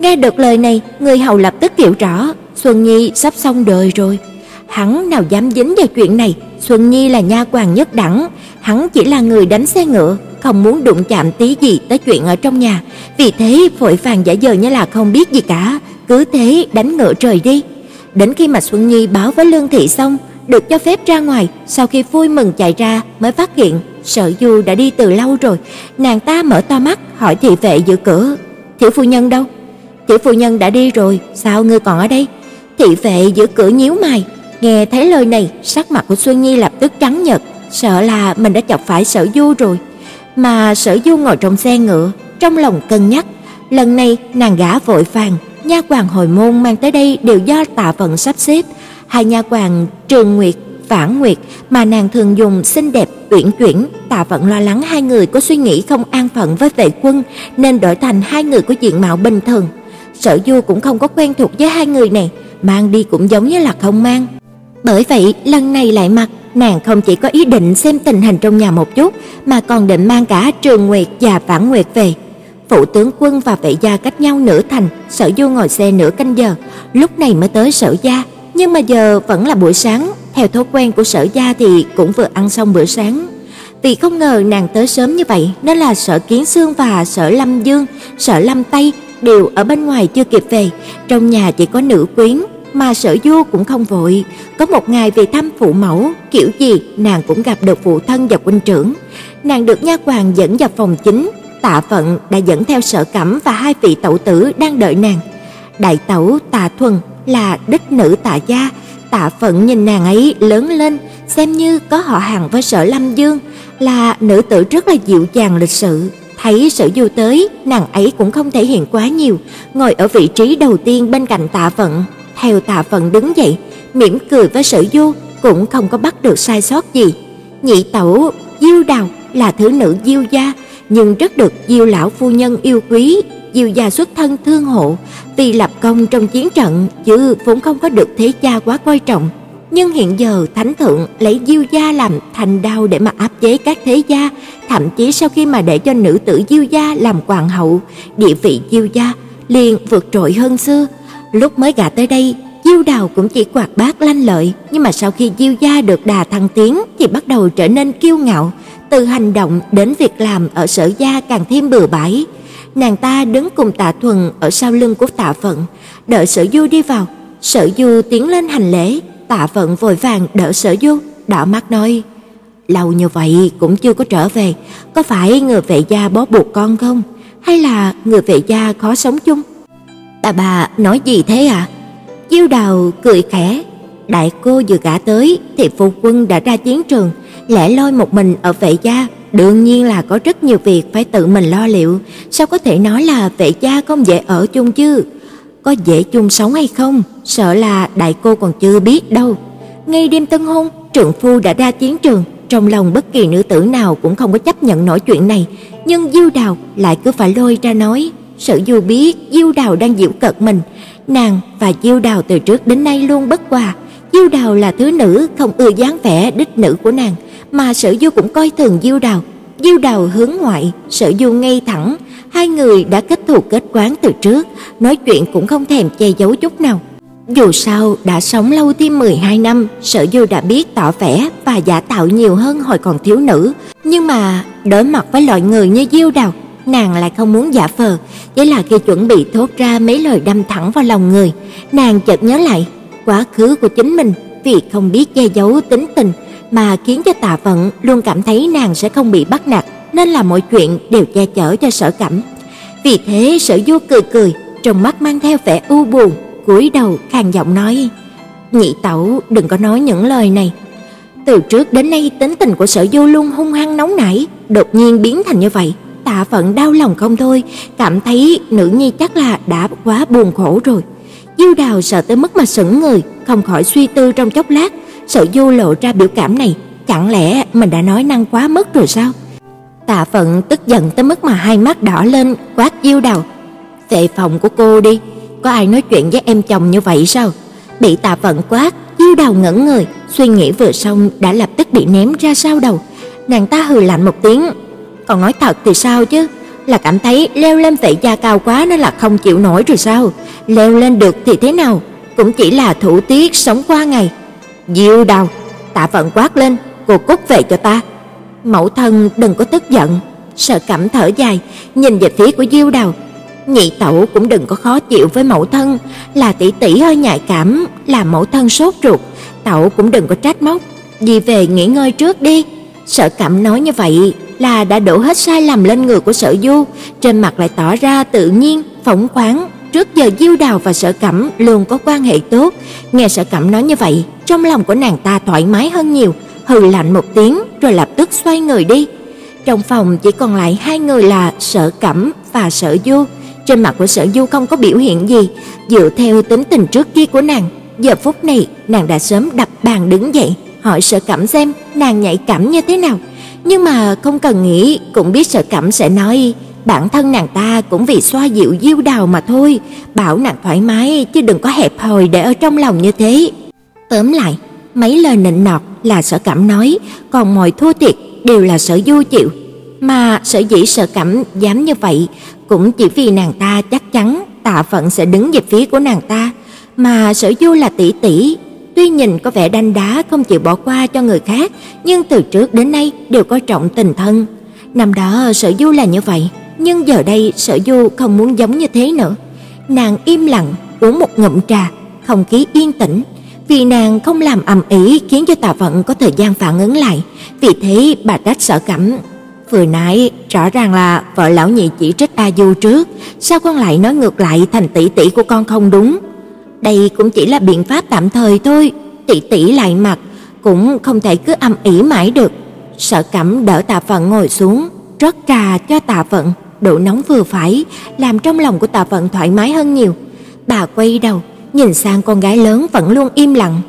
Nghe được lời này, người hầu lập tức hiểu rõ, Xuân Nhi sắp xong đời rồi. Hắn nào dám dính vào chuyện này, Xuân Nhi là nha hoàn nhất đẳng, hắn chỉ là người đánh xe ngựa, không muốn đụng chạm tí gì tới chuyện ở trong nhà, vì thế vội vàng giả vờ như là không biết gì cả, cứ thế đánh ngựa trời đi. Đến khi mà Xuân Nhi báo với Lương thị xong, được cho phép ra ngoài, sau khi vui mừng chạy ra mới phát hiện Sở Du đã đi từ lâu rồi. Nàng ta mở to mắt hỏi thị vệ giữ cửa, "Tiểu phu nhân đâu?" "Tiểu phu nhân đã đi rồi, sao ngươi còn ở đây?" Thị vệ giữ cửa nhíu mày, nghe thấy lời này, sắc mặt của Xuân Nhi lập tức trắng nhợt, sợ là mình đã chọc phải Sở Du rồi. Mà Sở Du ngồi trong xe ngựa, trong lòng cân nhắc, lần này nàng gã vội vàng, nha hoàn hồi môn mang tới đây đều do Tạ Vận sắp xếp, hai nha hoàn Trường Nguyệt, Vãn Nguyệt mà nàng thường dùng xinh đẹp uyển chuyển, Tạ Vận lo lắng hai người có suy nghĩ không an phận với vệ quân nên đổi thành hai người có diện mạo bình thường. Sở Du cũng không có quen thuộc với hai người này, mang đi cũng giống như là không mang. Bởi vậy, lần này lại mặc, nàng không chỉ có ý định xem tình hình trong nhà một chút, mà còn định mang cả Trường Nguyệt và Vãn Nguyệt về. Phụ tướng quân và vệ gia cách nhau nửa thành, Sở Du ngồi xe nửa canh giờ, lúc này mới tới Sở gia, nhưng mà giờ vẫn là buổi sáng, theo thói quen của Sở gia thì cũng vừa ăn xong bữa sáng. Vì không ngờ nàng tới sớm như vậy, nên là Sở Kiến Xương và Sở Lâm Dương, Sở Lâm Tây đều ở bên ngoài chưa kịp về, trong nhà chỉ có nữ quyến, mà Sở Du cũng không vội, có một ngày về thăm phụ mẫu, kiểu gì nàng cũng gặp được phụ thân và huynh trưởng. Nàng được nha hoàn dẫn vào phòng chính, Tạ Phận đã dẫn theo Sở Cẩm và hai vị tẩu tử đang đợi nàng. Đại tẩu Tạ Thuần là đích nữ Tạ gia, Tạ Phận nhìn nàng ấy lớn lên, xem như có họ hàng với Sở Lâm Dương, là nữ tử rất là dịu dàng lịch sự. Thấy Sở Du tới, nàng ấy cũng không thể hiện quá nhiều, ngồi ở vị trí đầu tiên bên cạnh Tạ Phận, theo Tạ Phận đứng dậy, mỉm cười với Sở Du, cũng không có bắt được sai sót gì. Nhị tẩu Diêu Đào là thứ nữ Diêu gia, nhưng rất được Diêu lão phu nhân yêu quý, Diêu gia xuất thân thương hộ, vì lập công trong chiến trận chứ vốn không có được thế gia quá coi trọng. Nhưng hiện giờ thánh thượng lấy Diêu gia làm thành đao để mà áp chế các thế gia, thậm chí sau khi mà để cho nữ tử Diêu gia làm hoàng hậu, địa vị Diêu gia liền vượt trội hơn xưa. Lúc mới gả tới đây, Diêu Đào cũng chỉ quạt bát lanh lợi, nhưng mà sau khi Diêu gia được đà thăng tiến thì bắt đầu trở nên kiêu ngạo, từ hành động đến việc làm ở sở gia càng thêm bừa bãi. Nàng ta đứng cùng Tạ Thuần ở sau lưng của Tạ Vận, đợi Sở Du đi vào. Sở Du tiến lên hành lễ, Tạ Vận vội vàng đỡ Sở Du, đỏ mắt nói: "Lâu như vậy cũng chưa có trở về, có phải người vệ gia bó buộc con không? Hay là người vệ gia khó sống chung?" "Bà bà nói gì thế à?" Diêu Đào cười khẽ, đại cô vừa gả tới thì phu quân đã ra chiến trường, lẻ loi một mình ở vệ gia, đương nhiên là có rất nhiều việc phải tự mình lo liệu, sao có thể nói là vệ gia không dễ ở chung chứ? Có dễ chung sống hay không, sợ là đại cô còn chưa biết đâu. Ngay đêm tân hôn, trưởng phu đã ra chiến trường, trong lòng bất kỳ nữ tử nào cũng không có chấp nhận nổi chuyện này, nhưng Diêu Đào lại cứ phải lôi ra nói, Sở Du biết Diêu Đào đang giễu cợt mình, nàng và Diêu Đào từ trước đến nay luôn bất hòa, Diêu Đào là thứ nữ không ưa dáng vẻ đích nữ của nàng, mà Sở Du cũng coi thường Diêu Đào. Diêu Đào hướng ngoại, Sở Du ngay thẳng, hai người đã kết thù kết quán từ trước, nói chuyện cũng không thèm che giấu chút nào. Dù sao đã sống lâu thêm 12 năm, Sở Du đã biết tỏ vẻ và giả tạo nhiều hơn hồi còn thiếu nữ, nhưng mà đối mặt với loại người như Diêu Đào, nàng lại không muốn giả vờ, chỉ là khi chuẩn bị thốt ra mấy lời đâm thẳng vào lòng người, nàng chợt nhớ lại quá khứ của chính mình vì không biết che giấu tính tình mà khiến cho Tạ Vận luôn cảm thấy nàng sẽ không bị bắt nạt, nên là mọi chuyện đều che chở cho Sở Cẩm. Vì thế Sở Du cười cười, trong mắt mang theo vẻ u buồn, cúi đầu khàn giọng nói: "Nhị tẩu, đừng có nói những lời này. Từ trước đến nay tính tình của Sở Du luôn hung hăng nóng nảy, đột nhiên biến thành như vậy, Tạ Vận đau lòng không thôi, cảm thấy nữ nhi chắc là đã quá buồn khổ rồi." Diêu Đào sợ tới mức mà sững người, không khỏi suy tư trong chốc lát, sợ Du lộ ra biểu cảm này, chẳng lẽ mình đã nói năng quá mức rồi sao? Tạ Phận tức giận tới mức mà hai mắt đỏ lên, quát Diêu đầu. "Về phòng của cô đi, có ai nói chuyện với em chồng như vậy sao?" Bị Tạ Phận quát, Diêu đầu ngẩn người, suy nghĩ vừa xong đã lập tức bị ném ra sau đầu. Nàng ta hừ lạnh một tiếng, "Còn nói thật thì sao chứ?" là cảm thấy leo lên vệ gia cao quá nên là không chịu nổi rồi sao? Leo lên được thì thế nào, cũng chỉ là thủ tiết sống qua ngày. Diêu Đào, Tạ Vận quát lên, "Cô cút về cho ta." Mẫu thân đừng có tức giận, Sợ cảm thở dài, nhìn về phía của Diêu Đào. Nhị tẩu cũng đừng có khó chịu với mẫu thân, là tỷ tỷ hơi nhạy cảm, làm mẫu thân sốt ruột, tẩu cũng đừng có trách móc, đi về nghỉ ngơi trước đi. Sở Cẩm nói như vậy là đã đổ hết sai lầm lên người của Sở Du, trên mặt lại tỏ ra tự nhiên, phóng khoáng. Trước giờ Diêu Đào và Sở Cẩm luôn có quan hệ tốt, nghe Sở Cẩm nói như vậy, trong lòng của nàng ta thoải mái hơn nhiều, hừ lạnh một tiếng rồi lập tức xoay người đi. Trong phòng chỉ còn lại hai người là Sở Cẩm và Sở Du. Trên mặt của Sở Du không có biểu hiện gì, dựa theo tính tình trước kia của nàng, giờ phút này nàng đã sớm đập bàn đứng dậy, hỏi Sở Cẩm xem nàng nhạy cảm như thế nào. Nhưng mà không cần nghĩ cũng biết Sở Cẩm sẽ nói, bản thân nàng ta cũng vì xoa dịu Diêu Đào mà thôi, bảo nàng thoải mái chứ đừng có hẹp hòi để ở trong lòng như thế. Tóm lại, mấy lời nịnh nọt là Sở Cẩm nói, còn mọi thua thiệt đều là Sở Du chịu. Mà sở dĩ Sở Cẩm dám như vậy cũng chỉ vì nàng ta chắc chắn Tạ Phận sẽ đứng về phía của nàng ta, mà Sở Du là tỷ tỷ, tuy nhìn có vẻ đanh đá không chịu bỏ qua cho người khác, nhưng từ trước đến nay đều coi trọng tình thân. Năm đó Sở Du là như vậy, nhưng giờ đây Sở Du không muốn giống như thế nữa. Nàng im lặng uống một ngụm trà, không khí yên tĩnh, vì nàng không làm ầm ĩ khiến cho Tạ Vận có thời gian phản ứng lại, vì thế bà trách Sở Cẩm. Vừa nãy rõ ràng là vợ lão nhị chỉ trích A Du trước, sao con lại nói ngược lại thành tỷ tỷ của con không đúng? Đây cũng chỉ là biện pháp tạm thời thôi, tỷ tỷ lại mặt cũng không thể cứ âm ỉ mãi được. Sở Cẩm đỡ Tạ Vận ngồi xuống, rót trà cho Tạ Vận, độ nóng vừa phải, làm trong lòng của Tạ Vận thoải mái hơn nhiều. Bà quay đầu, nhìn sang con gái lớn vẫn luôn im lặng.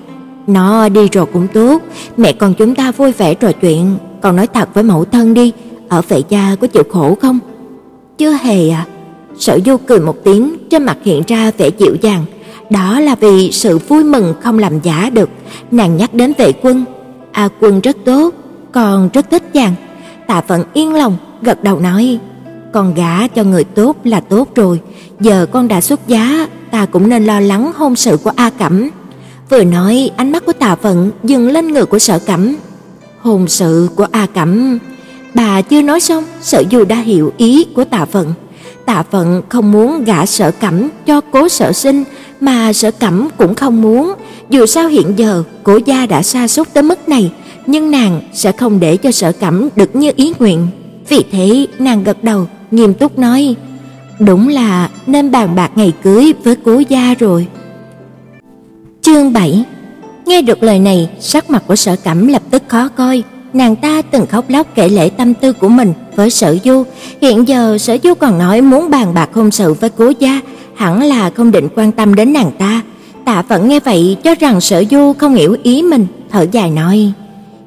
Nó đi rồi cũng tốt, mẹ con chúng ta vui vẻ trò chuyện, con nói thật với mẫu thân đi, ở vệ gia có chịu khổ không? Chưa hề à. Sở Du cười một tiếng, trên mặt hiện ra vẻ dịu dàng, đó là vì sự vui mừng không làm giả được. Nàng nhắc đến vệ quân, A Quân rất tốt, còn rất thích chàng. Tạ Phận yên lòng, gật đầu nói: "Con gả cho người tốt là tốt rồi, giờ con đã xuất giá, ta cũng nên lo lắng hôn sự của A Cẩm." Vừa nói, ánh mắt của Tạ Phận dừng lên người của Sở Cẩm. Hôn sự của A Cẩm, bà chưa nói xong, Sở Du đã hiểu ý của Tạ Phận. Tạ Phận không muốn gả Sở Cẩm cho Cố Sở Sinh, mà Sở Cẩm cũng không muốn, dù sao hiện giờ Cố gia đã sa sút tới mức này, nhưng nàng sẽ không để cho Sở Cẩm được như ý nguyện. Vì thế, nàng gật đầu, nghiêm túc nói: "Đúng là nên bàn bạc ngày cưới với Cố gia rồi." Chương 7 Nghe được lời này, sắc mặt của Sở Cẩm lập tức khó coi. Nàng ta từng khóc lóc kể lể tâm tư của mình với Sở Du, hiện giờ Sở Du còn nói muốn bàn bạc hôn sự với Cố gia, hẳn là không định quan tâm đến nàng ta. Tạ Phận nghe vậy cho rằng Sở Du không hiểu ý mình, thở dài nói: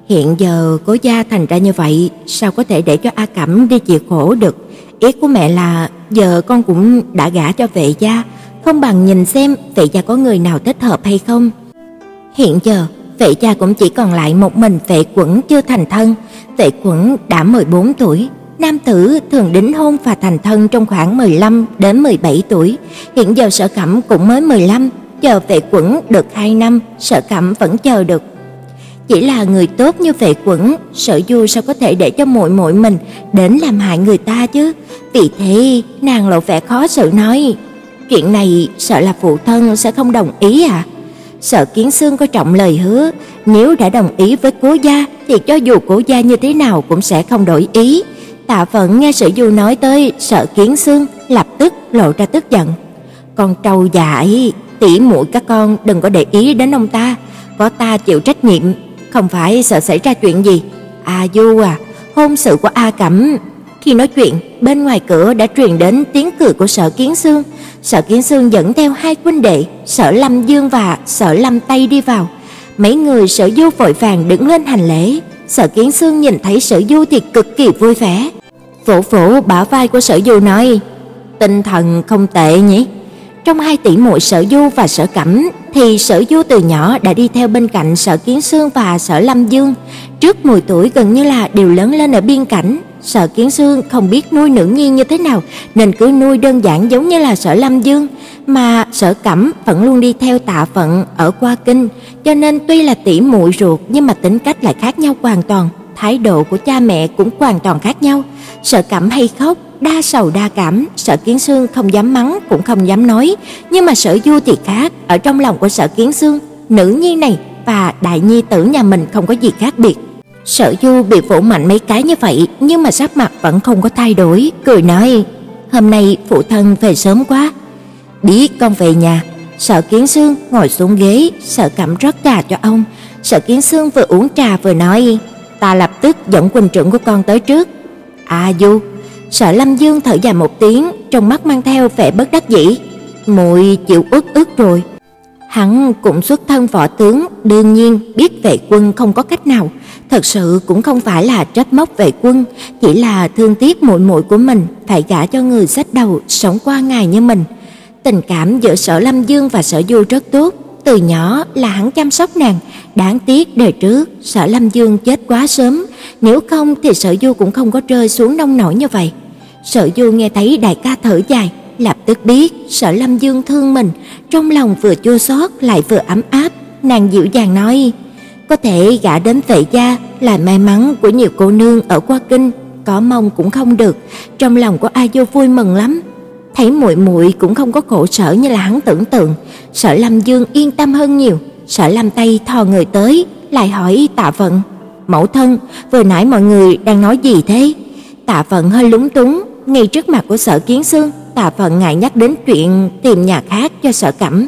"Hiện giờ Cố gia thành ra như vậy, sao có thể để cho A Cẩm đi chịu khổ được? Ý của mẹ là giờ con cũng đã gả cho vệ gia, không bằng nhìn xem vệ gia có người nào thích hợp hay không." Hiện giờ, vệ gia cũng chỉ còn lại một mình vệ quẩn chưa thành thân. Vệ quẩn đã 14 tuổi, nam tử thường đính hôn và thành thân trong khoảng 15 đến 17 tuổi. Hiện giờ Sở Cẩm cũng mới 15, chờ vệ quẩn được 2 năm, Sở Cẩm vẫn chờ được. Chỉ là người tốt như vệ quẩn, Sở Du sao có thể để cho muội muội mình đến làm hại người ta chứ? Vì thế, nàng lộ vẻ khó xử nói: "Chuyện này sợ là phụ thân sẽ không đồng ý à?" Sở Kiến Xương có trọng lời hứa, nếu đã đồng ý với Cố gia thì cho dù Cố gia như thế nào cũng sẽ không đổi ý. Tạ phận nghe Sở Du nói tới Sở Kiến Xương, lập tức lộ ra tức giận. Con trâu dại, tỷ muội các con đừng có để ý đến ông ta, có ta chịu trách nhiệm, không phải sợ xảy ra chuyện gì. A Du à, hôn sự của A Cẩm. Khi nói chuyện, bên ngoài cửa đã truyền đến tiếng cười của Sở Kiến Xương. Sở Kiến Xương dẫn theo hai huynh đệ, Sở Lâm Dương và Sở Lâm Tây đi vào. Mấy người Sở Du vội vàng đứng lên hành lễ. Sở Kiến Xương nhìn thấy Sở Du thì cực kỳ vui vẻ. Vỗ vỗ bả vai của Sở Du nói: "Tinh thần không tệ nhỉ?" Trong hai tỷ muội Sở Du và Sở Cẩm thì Sở Du từ nhỏ đã đi theo bên cạnh Sở Kiến Xương và Sở Lâm Dương, trước 10 tuổi gần như là đều lớn lên ở biên cảnh. Sở Kiến Xương không biết nuôi nữ nhi như thế nào nên cứ nuôi đơn giản giống như là Sở Lâm Dương, mà Sở Cẩm vẫn luôn đi theo Tạ Phận ở qua kinh, cho nên tuy là tỷ muội ruột nhưng mà tính cách lại khác nhau hoàn toàn, thái độ của cha mẹ cũng hoàn toàn khác nhau. sợ cảm hay khóc, đa sầu đa cảm, sợ Kiến Xương không dám mắng cũng không dám nói, nhưng mà Sở Du thì khác, ở trong lòng của Sở Kiến Xương, nữ nhi này và đại nhi tử nhà mình không có gì khác biệt. Sở Du bị vỗ mạnh mấy cái như vậy, nhưng mà sắc mặt vẫn không có thay đổi, cười nói: "Hôm nay phụ thân về sớm quá." "Biết con về nhà." Sở Kiến Xương ngồi xuống ghế, Sở Cẩm rót trà cho ông. Sở Kiến Xương vừa uống trà vừa nói: dẫn huynh trưởng của con tới trước." "A Du." Sở Lâm Dương thở dài một tiếng, trong mắt mang theo vẻ bất đắc dĩ. "Muội chịu ức ức rồi." Hắn cũng xuất thân võ tướng, đương nhiên biết vệ quân không có cách nào, thật sự cũng không phải là trách móc vệ quân, chỉ là thương tiếc muội muội của mình phải gả cho người sách đầu sống qua ngày như mình. Tình cảm giữa Sở Lâm Dương và Sở Du rất tốt, từ nhỏ là hắn chăm sóc nàng, đáng tiếc đời trước Sở Lâm Dương chết quá sớm, nếu không thì Sở Du cũng không có rơi xuống nông nổi như vậy. Sở Du nghe thấy đại ca thở dài, lập tức biết Sở Lâm Dương thương mình, trong lòng vừa chua xót lại vừa ấm áp, nàng dịu dàng nói: "Có thể gả đến Vệ gia là may mắn của nhiều cô nương ở qua kinh, có mong cũng không được." Trong lòng của A Du vui mừng lắm, thấy muội muội cũng không có khổ sở như là hắn tưởng tượng, Sở Lâm Dương yên tâm hơn nhiều. Sở Lâm Tây thò người tới, lại hỏi Tạ Vận: "Mẫu thân, vừa nãy mọi người đang nói gì thế?" Tạ Vận hơi lúng túng, ngay trước mặt của Sở Kiến Xương, Tạ Vận ngại nhắc đến chuyện tìm nhà khác cho Sở Cẩm.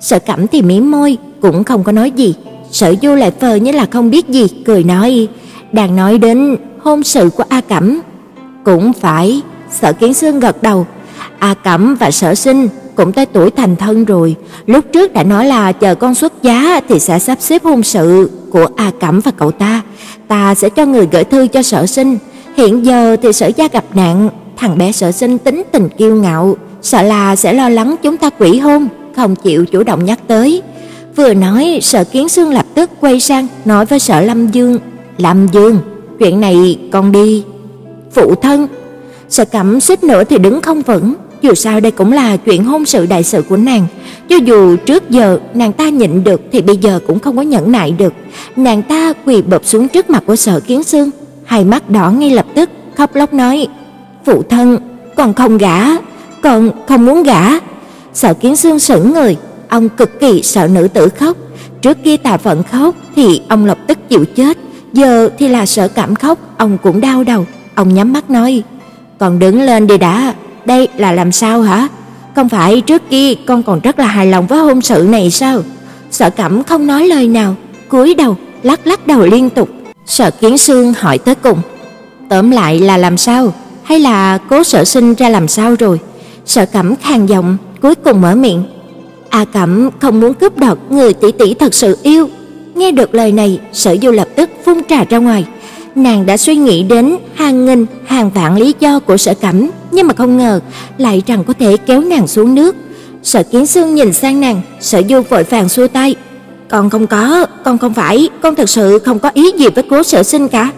Sở Cẩm thì mím môi, cũng không có nói gì. Sở Du lại phờ như là không biết gì, cười nói: "Đang nói đến hôn sự của A Cẩm." "Cũng phải." Sở Kiến Xương gật đầu. A Cẩm và Sở Sinh cũng tới tuổi thành thân rồi, lúc trước đã nói là chờ con xuất giá thì sẽ sắp xếp hôn sự của A Cẩm và cậu ta, ta sẽ cho người gửi thư cho Sở Sinh. Hiện giờ thì Sở gia gặp nạn, thằng bé Sở Sinh tính tình kiêu ngạo, sợ là sẽ lo lắng chúng ta quỷ hôn, không chịu chủ động nhắc tới. Vừa nói, Sở Kiến Xương lập tức quay sang nói với Sở Lâm Dương, "Lâm Dương, chuyện này con đi." Phụ thân, Sở Cẩm suýt nữa thì đứng không vững, dù sao đây cũng là chuyện hôn sự đại sự của nàng, cho dù trước giờ nàng ta nhịn được thì bây giờ cũng không có nhẫn nại được. Nàng ta quỳ bập xuống trước mặt của Sở Kiến Xương, hai mắt đỏ ngay lập tức, khóc lóc nói: "Phụ thân, con không gả, con không muốn gả." Sở Kiến Xương sững người, ông cực kỳ sợ nữ tử khóc, trước kia Tạ phận khóc thì ông lập tức chịu chết, giờ thì là Sở Cảm khóc, ông cũng đau đầu, ông nhắm mắt nói: "Con đứng lên đi đã, đây là làm sao hả? Không phải trước kia con còn rất là hài lòng với hôn sự này sao?" Sở Cẩm không nói lời nào, cúi đầu, lắc lắc đầu liên tục. Sở Kiến Sương hỏi tới cùng, tóm lại là làm sao? Hay là Cố Sở Sinh ra làm sao rồi? Sở Cẩm khàn giọng, cuối cùng mở miệng, "A Cẩm không muốn cướp đoạt người tỷ tỷ thật sự yêu." Nghe được lời này, Sở Du lập tức phun trà ra ngoài. Nàng đã suy nghĩ đến hàng nghìn, hàng vạn lý do của Sở Cẩm, nhưng mà không ngờ lại rằng có thể kéo nàng xuống nước. Sở Kiến Sương nhìn sang nàng, Sở Du vội vàng xua tay, con không có, con không phải, con thật sự không có ý gì với Cố Sở Sinh cả.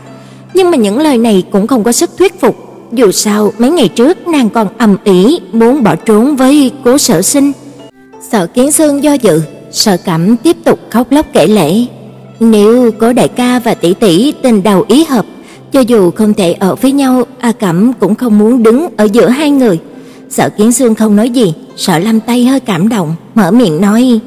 Nhưng mà những lời này cũng không có sức thuyết phục, dù sao mấy ngày trước nàng còn ầm ĩ muốn bỏ trốn với Cố Sở Sinh. Sở Kiến Sương do dự, Sở Cẩm tiếp tục khóc lóc kể lể. Nếu Cố đại ca và tỷ tỷ tình đầu ý hợp, cho dù không thể ở với nhau, A Cẩm cũng không muốn đứng ở giữa hai người. Sở Kiến xương không nói gì, Sở Lâm tây hơi cảm động, mở miệng nói: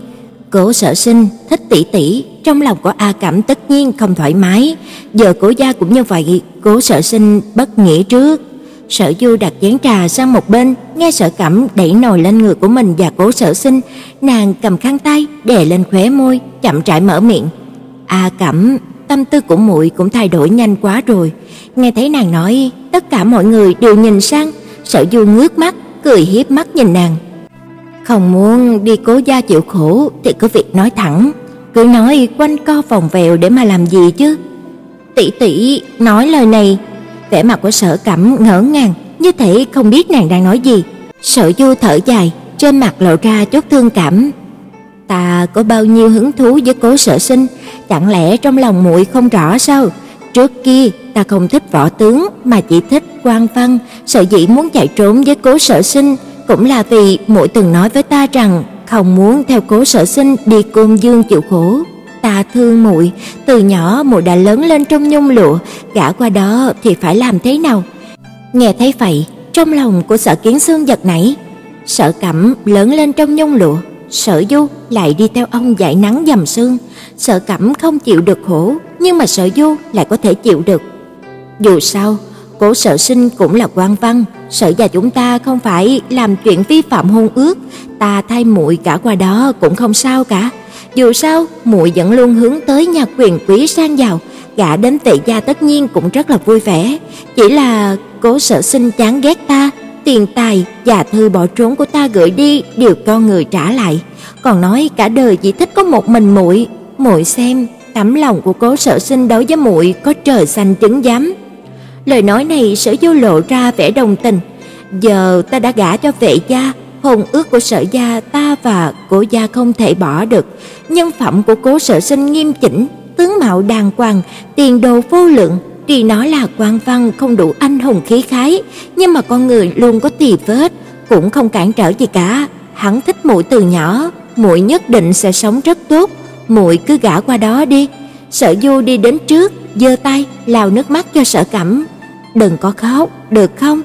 Cố Sở Sinh thích tỷ tỷ, trong lòng của A Cẩm tất nhiên không thoải mái, giờ Cố gia cũng như vậy, Cố Sở Sinh bất nghĩa trước. Sở Du đặt chén trà sang một bên, nghe Sở Cẩm đẩy nồi lên người của mình và Cố Sở Sinh, nàng cầm khăn tay đè lên khóe môi, chậm rãi mở miệng. À, "A Cẩm, tâm tư của muội cũng thay đổi nhanh quá rồi." Nghe thấy nàng nói, tất cả mọi người đều nhìn sang, Sở Du ngước mắt, cười hiếp mắt nhìn nàng. Không muốn đi cố gia chịu khổ thì cứ việc nói thẳng, cứ nói quanh co vòng vèo để mà làm gì chứ? Tỷ tỷ nói lời này, vẻ mặt của Sở Cẩm ngỡ ngàng, như thể không biết nàng đang nói gì. Sở Du thở dài, trên mặt lộ ra chút thương cảm. Ta có bao nhiêu hứng thú với Cố Sở Sinh, chẳng lẽ trong lòng muội không rõ sao? Trước kia ta không thích võ tướng mà chỉ thích quan văn, Sở dĩ muốn chạy trốn với Cố Sở Sinh cũng là vì muội từng nói với ta rằng không muốn theo Cố Sở Sinh đi Côn Dương chịu khổ. Ta thương muội, từ nhỏ muội đã lớn lên trong nhung lụa, gả qua đó thì phải làm thế nào? Nghe thấy vậy, trong lòng của Sở Kiến Xương giật nảy. Sở Cẩm lớn lên trong nhung lụa, Sở Du lại đi theo ông dải nắng dầm sương, Sở Cẩm không chịu được khổ, nhưng mà Sở Du lại có thể chịu được. Dù sao, Cố Sở Sinh cũng là quan văn, Sở gia chúng ta không phải làm chuyện vi phạm hôn ước, ta thay muội cả qua đó cũng không sao cả. Dù sao, muội vẫn luôn hướng tới nhà quyền quý sang giàu, gả đến tỷ gia tất nhiên cũng rất là vui vẻ, chỉ là Cố Sở Sinh chán ghét ta, tiền tài và thư bỏ trốn của ta gửi đi đều con người trả lại, còn nói cả đời chỉ thích có một mình muội, muội xem, tấm lòng của Cố Sở Sinh đối với muội có trời xanh chứng giám. Lời nói này Sở Du lộ ra vẻ đồng tình. Giờ ta đã gả cho vệ gia, hôn ước của Sở gia ta và Cố gia không thể bỏ được. Nhân phẩm của Cố Sở Sinh nghiêm chỉnh, tướng mạo đàng hoàng, tiền đồ vô lượng, tuy nó là quan văn không đủ anh hùng khí khái, nhưng mà con người luôn có tì vết, cũng không cản trở gì cả. Hắn thích muội từ nhỏ, muội nhất định sẽ sống rất tốt, muội cứ gả qua đó đi. Sở Du đi đến trước, giơ tay lau nước mắt cho Sở Cẩm. "Đừng có khóc, được không?"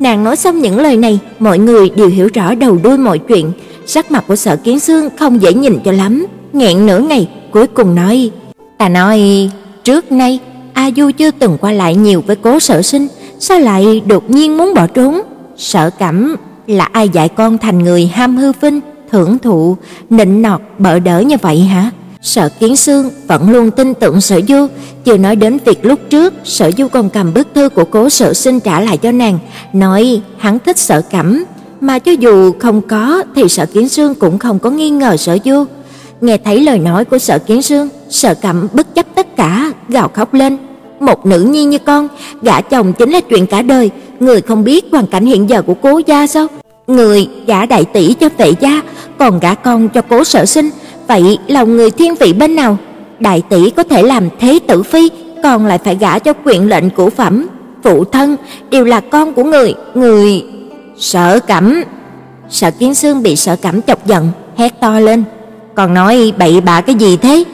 Nàng nói xong những lời này, mọi người đều hiểu rõ đầu đuôi mọi chuyện, sắc mặt của Sở Kiến Xương không dễ nhìn cho lắm, nghẹn nửa ngày, cuối cùng nói: "Ta nói, trước nay A Du chưa từng qua lại nhiều với Cố Sở Sinh, sao lại đột nhiên muốn bỏ trốn? Sở Cẩm là ai dạy con thành người ham hư vinh, thưởng thụ, nịnh nọt, bợ đỡ như vậy hả?" Sở Kiến Sương vẫn luôn tin tưởng Sở Du, chưa nói đến việc lúc trước Sở Du còn cầm bức thư của Cố Sở Sinh trả lại cho nàng, nói hắn thích Sở Cẩm, mà cho dù không có thì Sở Kiến Sương cũng không có nghi ngờ Sở Du. Nghe thấy lời nói của Sở Kiến Sương, Sở Cẩm bất chấp tất cả, gào khóc lên. Một nữ nhi như con, gả chồng chính là chuyện cả đời, người không biết hoàn cảnh hiện giờ của Cố gia sao? Người gả đại tỷ cho vệ gia, còn gả con cho Cố Sở Sinh, Vậy lòng người thiên vị bên nào? Đại tỷ có thể làm thế tử phi, còn lại phải gả cho quyền lệnh của phẩm, phụ thân đều là con của người, người Sở Cẩm. Sở Kiến Xương bị Sở Cẩm chọc giận, hét to lên, còn nói bậy bạ cái gì thế?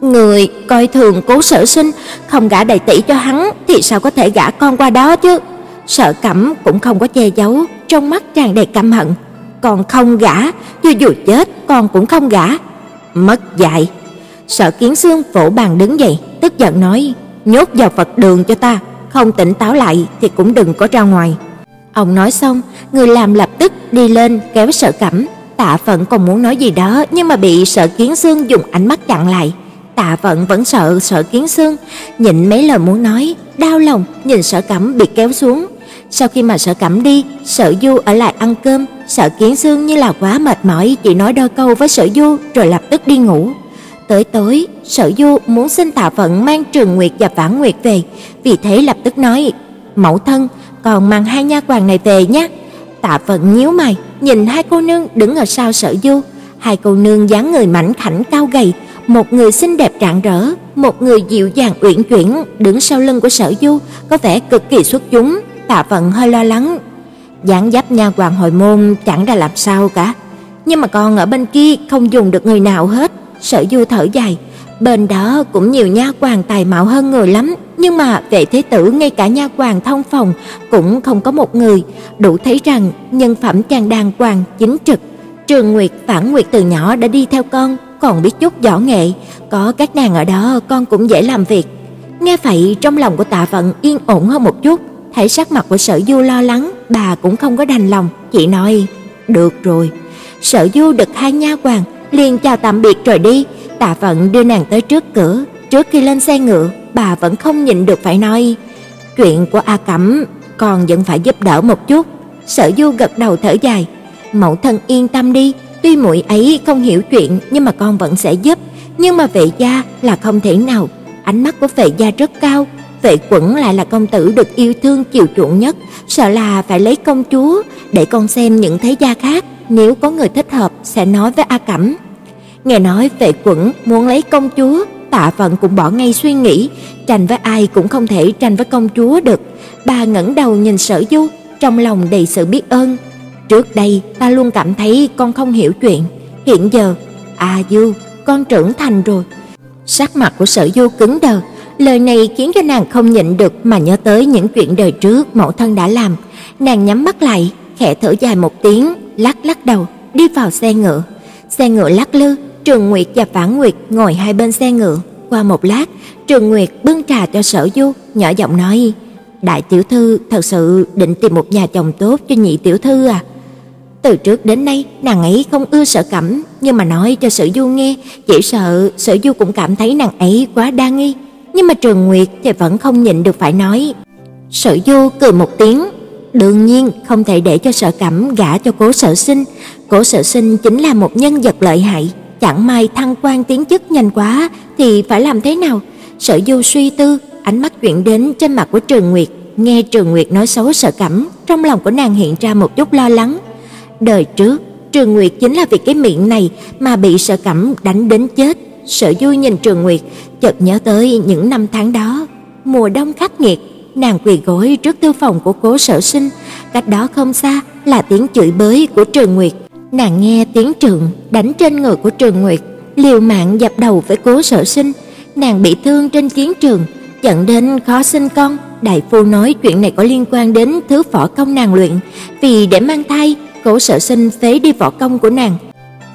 Người coi thường Cố Sở Sinh, không gả đại tỷ cho hắn thì sao có thể gả con qua đó chứ? Sở Cẩm cũng không có che giấu, trong mắt tràn đầy căm hận, còn không gả, cho dù chết con cũng không gả, Mất dạy. Sở Kiến Xương vỗ bàn đứng dậy, tức giận nói: "Nhốt vào Phật đường cho ta, không tỉnh táo lại thì cũng đừng có ra ngoài." Ông nói xong, người làm lập tức đi lên kéo Sở Cẩm. Tạ Phận còn muốn nói gì đó nhưng mà bị Sở Kiến Xương dùng ánh mắt chặn lại. Tạ Vận vẫn sợ Sở Kiến Xương, nhịn mấy lời muốn nói, đau lòng nhìn Sở Cẩm bị kéo xuống. Sau khi mà Sở Cẩm đi, Sở Du ở lại ăn cơm, Sở Kiến Dương như là quá mệt mỏi chỉ nói đôi câu với Sở Du rồi lập tức đi ngủ. Tới tối, Sở Du muốn xin Tạ Vận mang Trường Nguyệt và Vãn Nguyệt về, vì thế lập tức nói: "Mẫu thân, còn mang hai nha hoàn này về nhé." Tạ Vận nhíu mày, nhìn hai cô nương đứng ở sau Sở Du, hai cô nương dáng người mảnh khảnh cao gầy, một người xinh đẹp rạng rỡ, một người dịu dàng uyển chuyển đứng sau lưng của Sở Du, có vẻ cực kỳ xuất chúng, Tạ Vận hơi lo lắng. Dáng dấp nha hoàng hồi môn chẳng ra làm sao cả, nhưng mà con ở bên kia không dùng được người nào hết. Sở Du thở dài, bên đó cũng nhiều nha hoàn tài mạo hơn người lắm, nhưng mà vệ thế tử ngay cả nha hoàn thông phòng cũng không có một người, đủ thấy rằng nhân phẩm chàng đàng hoàng chính trực. Trường Nguyệt, Phản Nguyệt từ nhỏ đã đi theo con, còn biết chút võ nghệ, có các nàng ở đó con cũng dễ làm việc. Nghe vậy trong lòng của Tạ Vận yên ổn hơn một chút, thấy sắc mặt của Sở Du lo lắng, bà cũng không có đành lòng, chỉ nói: "Được rồi." Sở Du được hai nha hoàn liền chào tạm biệt rồi đi, Tạ Vận đưa nàng tới trước cửa, trước khi lên xe ngựa, bà vẫn không nhịn được phải nói: "Chuyện của A Cẩm, con vẫn phải giúp đỡ một chút." Sở Du gật đầu thở dài, "Mẫu thân yên tâm đi, Tuy muội ấy không hiểu chuyện nhưng mà con vẫn sẽ giúp, nhưng mà vệ gia là không thể nào. Ánh mắt của vệ gia rất cao, vệ quẩn lại là công tử được yêu thương chiều chuộng nhất, sợ là phải lấy công chúa để con xem những thế gia khác, nếu có người thích hợp sẽ nói với A Cẩm. Nghe nói vệ quẩn muốn lấy công chúa, Tạ Vận cũng bỏ ngay suy nghĩ, tranh với ai cũng không thể tranh với công chúa được. Bà ngẩng đầu nhìn Sở Du, trong lòng đầy sự biết ơn, Trước đây ta luôn cảm thấy con không hiểu chuyện, hiện giờ, à Du, con trưởng thành rồi. Sắc mặt của Sở Du cứng đờ, lời này khiến cho nàng không nhịn được mà nhớ tới những chuyện đời trước mẫu thân đã làm. Nàng nhắm mắt lại, khẽ thở dài một tiếng, lắc lắc đầu, đi vào xe ngựa. Xe ngựa lắc lư, Trường Nguyệt và Phản Nguyệt ngồi hai bên xe ngựa. Qua một lát, Trường Nguyệt bưng trà cho Sở Du, nhỏ giọng nói: "Đại tiểu thư thật sự định tìm một nhà chồng tốt cho nhị tiểu thư à?" Từ trước đến nay, nàng ấy không ưa Sở Cẩm, nhưng mà nói cho Sở Du nghe, chỉ sợ Sở Du cũng cảm thấy nàng ấy quá đa nghi, nhưng mà Trường Nguyệt thì vẫn không nhịn được phải nói. Sở Du cười một tiếng, đương nhiên không thể để cho Sở Cẩm gả cho Cố Sở Sinh, Cố Sở Sinh chính là một nhân vật lợi hại, chẳng may thăng quan tiến chức nhanh quá thì phải làm thế nào? Sở Du suy tư, ánh mắt chuyển đến trên mặt của Trường Nguyệt, nghe Trường Nguyệt nói xấu Sở Cẩm, trong lòng của nàng hiện ra một chút lo lắng. Đời trước, Trường Nguyệt chính là vì cái miệng này mà bị Sở Cẩm đánh đến chết. Sở Du nhìn Trường Nguyệt, chợt nhớ tới những năm tháng đó, mùa đông khắc nghiệt, nàng quỳ gối trước thư phòng của Cố Sở Sinh, cách đó không xa là tiếng chửi bới của Trường Nguyệt. Nàng nghe tiếng trượng đánh trên người của Trường Nguyệt, liều mạng dập đầu với Cố Sở Sinh, nàng bị thương trên chiến trường, dẫn đến khó sinh con. Đại phu nói chuyện này có liên quan đến thứ võ công nàng luyện, vì để mang thai Cố Sở Sinh phế đi võ công của nàng.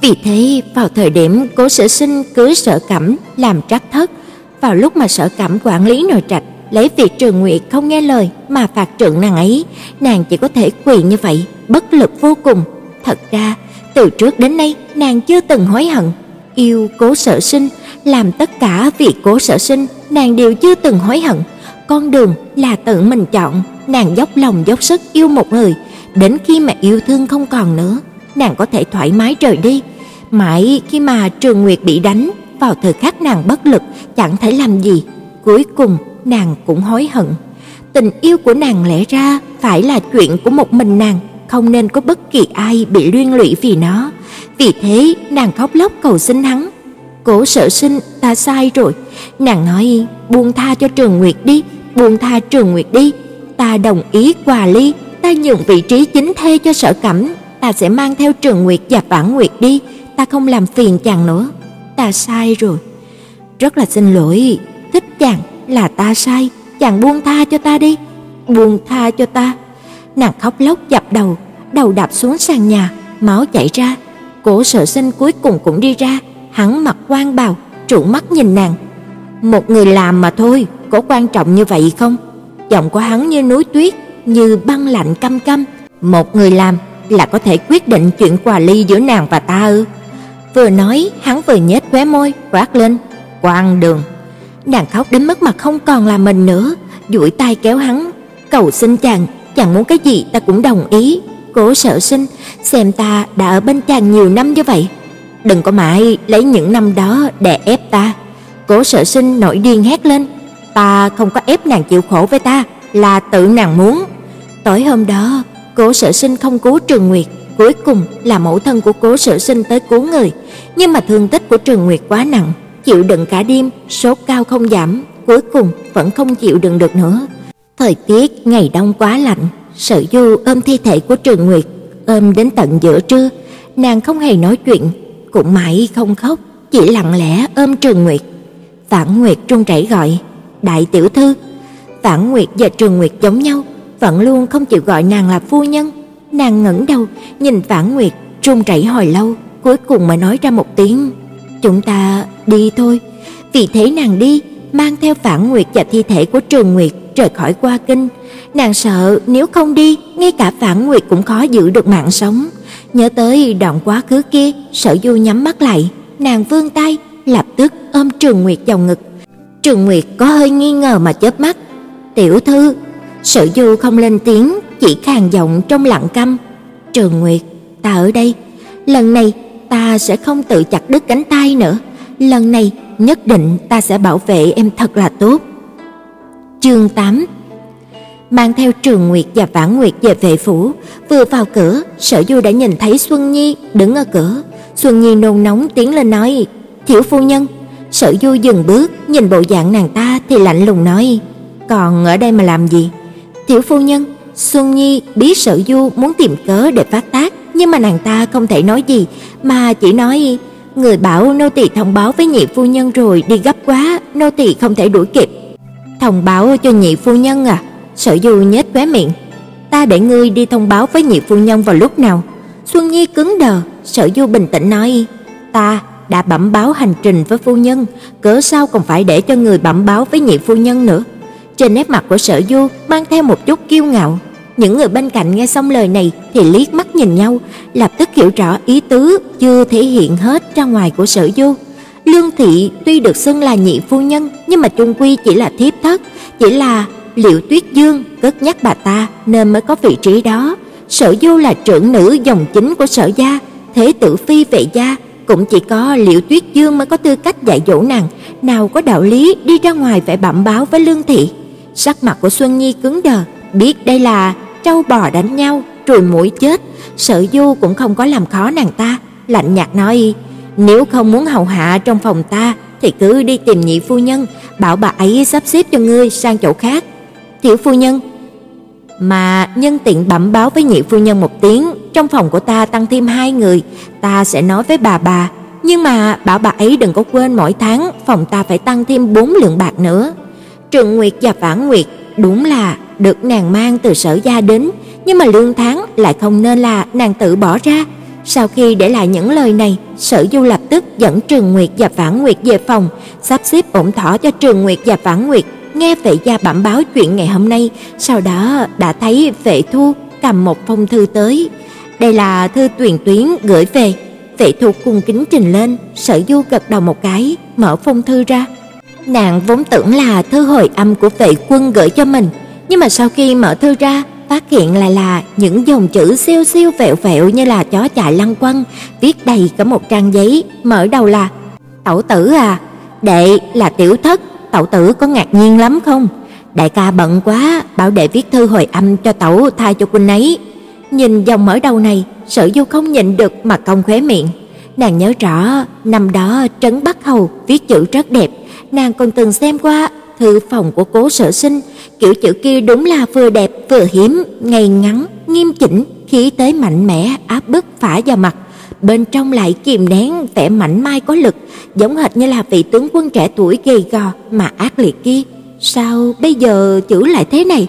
Vì thế, vào thời điểm Cố Sở Sinh cưới Sở Cẩm làm trắc thất, vào lúc mà Sở Cẩm quản lý nội trạch, lấy việc Trường Nguyệt không nghe lời mà phạt trượng nàng ấy, nàng chỉ có thể quỳ như vậy, bất lực vô cùng. Thật ra, từ trước đến nay nàng chưa từng hối hận, yêu Cố Sở Sinh, làm tất cả vì Cố Sở Sinh, nàng đều chưa từng hối hận. Con đường là tự mình chọn, nàng dốc lòng dốc sức yêu một người, Đến khi mà yêu thương không còn nữa, nàng có thể thoải mái rời đi. Mãi khi mà Trường Nguyệt bị đánh, vào thời khắc nàng bất lực, chẳng thể làm gì, cuối cùng nàng cũng hối hận. Tình yêu của nàng lẽ ra phải là chuyện của một mình nàng, không nên có bất kỳ ai bị liên lụy vì nó. Vì thế, nàng khóc lóc cầu xin hắn. Cố Sở Sinh, ta sai rồi. Nàng nói, buông tha cho Trường Nguyệt đi, buông tha Trường Nguyệt đi, ta đồng ý quà ly, ta nhường vị trí chính thê cho Sở Cẩm, ta sẽ mang theo Trường Nguyệt và Vãn Nguyệt đi, ta không làm phiền chàng nữa. Ta sai rồi. Rất là xin lỗi, thích chàng là ta sai, chàng buông tha cho ta đi, buông tha cho ta. Nàng khóc lóc dập đầu, đầu đạp xuống sàn nhà, máu chảy ra. Cổ Sở Sinh cuối cùng cũng đi ra, hắn mặc quan bào, trụ mắt nhìn nàng. Một người làm mà thôi, có quan trọng như vậy không? Giọng của hắn như núi tuyết, như băng lạnh căm căm, một người làm là có thể quyết định chuyện quà ly giữa nàng và ta ư? Vừa nói, hắn vừa nhếch khóe môi, quát lên, "Quan Đường!" Nàng khóc đến mức mặt không còn là mình nữa, duỗi tay kéo hắn, "Cầu xin chàng, chàng muốn cái gì ta cũng đồng ý." Cố Sở Sinh, xem ta đã ở bên chàng nhiều năm như vậy, đừng có mãi lấy những năm đó để ép ta. Cố Sở Sinh nổi điên hét lên, "Ta không có ép nàng chịu khổ với ta, là tự nàng muốn." Tối hôm đó, Cố Sở Sinh không cứu Trường Nguyệt, cuối cùng là mẫu thân của Cố Sở Sinh tới cứu người, nhưng mà thương tích của Trường Nguyệt quá nặng, chịu đựng cả đêm, sốt cao không giảm, cuối cùng vẫn không chịu đựng được nữa. Thời tiết ngày đông quá lạnh, Sở Du ôm thi thể của Trường Nguyệt, ôm đến tận giữa trưa, nàng không hề nói chuyện, cũng mãi không khóc, chỉ lặng lẽ ôm Trường Nguyệt. Phản Nguyệt trung chảy gọi, "Đại tiểu thư." Phản Nguyệt và Trường Nguyệt giống nhau, vẫn luôn không chịu gọi nàng là phu nhân. Nàng ngẩng đầu, nhìn Phản Nguyệt, trung chảy hồi lâu, cuối cùng mới nói ra một tiếng, "Chúng ta đi thôi." Vì thế nàng đi, mang theo phản Nguyệt và thi thể của Trường Nguyệt rời khỏi Qua Kinh. Nàng sợ nếu không đi, ngay cả phản Nguyệt cũng khó giữ được mạng sống. Nhớ tới đoạn quá khứ kia, Sở Du nhắm mắt lại, nàng vươn tay, lập tức ôm Trường Nguyệt vào ngực. Trường Nguyệt có hơi nghi ngờ mà chớp mắt. "Tiểu thư." Sở Du không lên tiếng, chỉ khàn giọng trong lặng câm. "Trường Nguyệt, ta ở đây, lần này ta sẽ không tự chặt đứt cánh tay nữa, lần này nhất định ta sẽ bảo vệ em thật là tốt." Chương 8 Mang theo Trường Nguyệt và Vãn Nguyệt về vệ phủ, vừa vào cửa, Sở Du đã nhìn thấy Xuân Nhi đứng ở cửa. Xuân Nhi nôn nóng tiến lên nói: "Thiếu phu nhân." Sở Du dừng bước, nhìn bộ dạng nàng ta thì lạnh lùng nói: "Còn ở đây mà làm gì?" "Tiểu phu nhân." Xuân Nhi biết Sở Du muốn tìm cớ để phát tác, nhưng mà nàng ta không thể nói gì, mà chỉ nói: "Người bảo nô tỳ thông báo với nhị phu nhân rồi, đi gấp quá, nô tỳ không thể đuổi kịp." "Thông báo cho nhị phu nhân à?" Sở Du nhếch khóe miệng. "Ta để ngươi đi thông báo với nhị phu nhân vào lúc nào?" Xuân Nhi cứng đờ, Sở Du bình tĩnh nói: "Ta đã bẩm báo hành trình với phu nhân, cớ sao còn phải để cho người bẩm báo với nhị phu nhân nữa?" Trên nét mặt của Sở Du mang theo một chút kiêu ngạo. Những người bên cạnh nghe xong lời này thì liếc mắt nhìn nhau, lập tức hiểu rõ ý tứ chưa thể hiện hết ra ngoài của Sở Du. Lương thị tuy được xưng là nhị phu nhân, nhưng mà chung quy chỉ là thiếp thất, chỉ là Liệu Tuyết Dương cất nhắc bà ta nên mới có vị trí đó. Sở Du là trưởng nữ dòng chính của Sở gia, thế tử phi vệ gia, cũng chỉ có Liệu Tuyết Dương mới có tư cách dạy dỗ nàng, nào có đạo lý đi ra ngoài phải bẩm báo với Lương thị. Sắc mặt của Xuân Nhi cứng đờ, biết đây là trâu bò đánh nhau, rồi mũi chết, Sở Du cũng không có làm khó nàng ta, lạnh nhạt nói: "Nếu không muốn hầu hạ trong phòng ta thì cứ đi tìm nhị phu nhân, bảo bà ấy sắp xếp cho ngươi sang chỗ khác." "Tiểu phu nhân." Mà nhân tiện bẩm báo với nhị phu nhân một tiếng, trong phòng của ta tăng thêm hai người, ta sẽ nói với bà bà, nhưng mà bảo bà ấy đừng có quên mỗi tháng phòng ta phải tăng thêm bốn lượng bạc nữa. Trừng Nguyệt và Vãn Nguyệt đúng là được nàng mang từ sở gia đến, nhưng mà lương tháng lại không nên là nàng tự bỏ ra. Sau khi để lại những lời này, Sở Du lập tức dẫn Trừng Nguyệt và Vãn Nguyệt về phòng, sắp xếp ổn thỏa cho Trừng Nguyệt và Vãn Nguyệt nghe vệ gia bẩm báo chuyện ngày hôm nay, sau đó đã thấy vệ thu cầm một phong thư tới. Đây là thư tuyển tuyến gửi về. Vệ thu cung kính trình lên, sở du gật đầu một cái, mở phong thư ra. Nàng vốn tưởng là thư hồi âm của vệ quân gửi cho mình, nhưng mà sau khi mở thư ra, phát hiện lại là những dòng chữ siêu siêu vẹo vẹo như là chó chạy lăng quăng, viết đầy cả một trang giấy, mở đầu là: "Tẩu tử à, đệ là tiểu thất, tẩu tử có ngạc nhiên lắm không? Đại ca bận quá, bảo đệ viết thư hồi âm cho tẩu thay cho quân ấy." Nhìn dòng mở đầu này, Sở Du không nhịn được mà cong khóe miệng. Nàng nhớ rõ, năm đó Trấn Bắc Hầu viết chữ rất đẹp, nàng còn từng xem qua thư phòng của Cố Sở Sinh, kiểu chữ kia đúng là vừa đẹp vừa hiếm, ngay ngắn, nghiêm chỉnh, khí thế mạnh mẽ áp bức phả vào mặt, bên trong lại kìm nén vẻ mảnh mai có lực, giống hệt như là vị tướng quân trẻ tuổi gầy gò mà ác liệt kia. Sao bây giờ chữ lại thế này?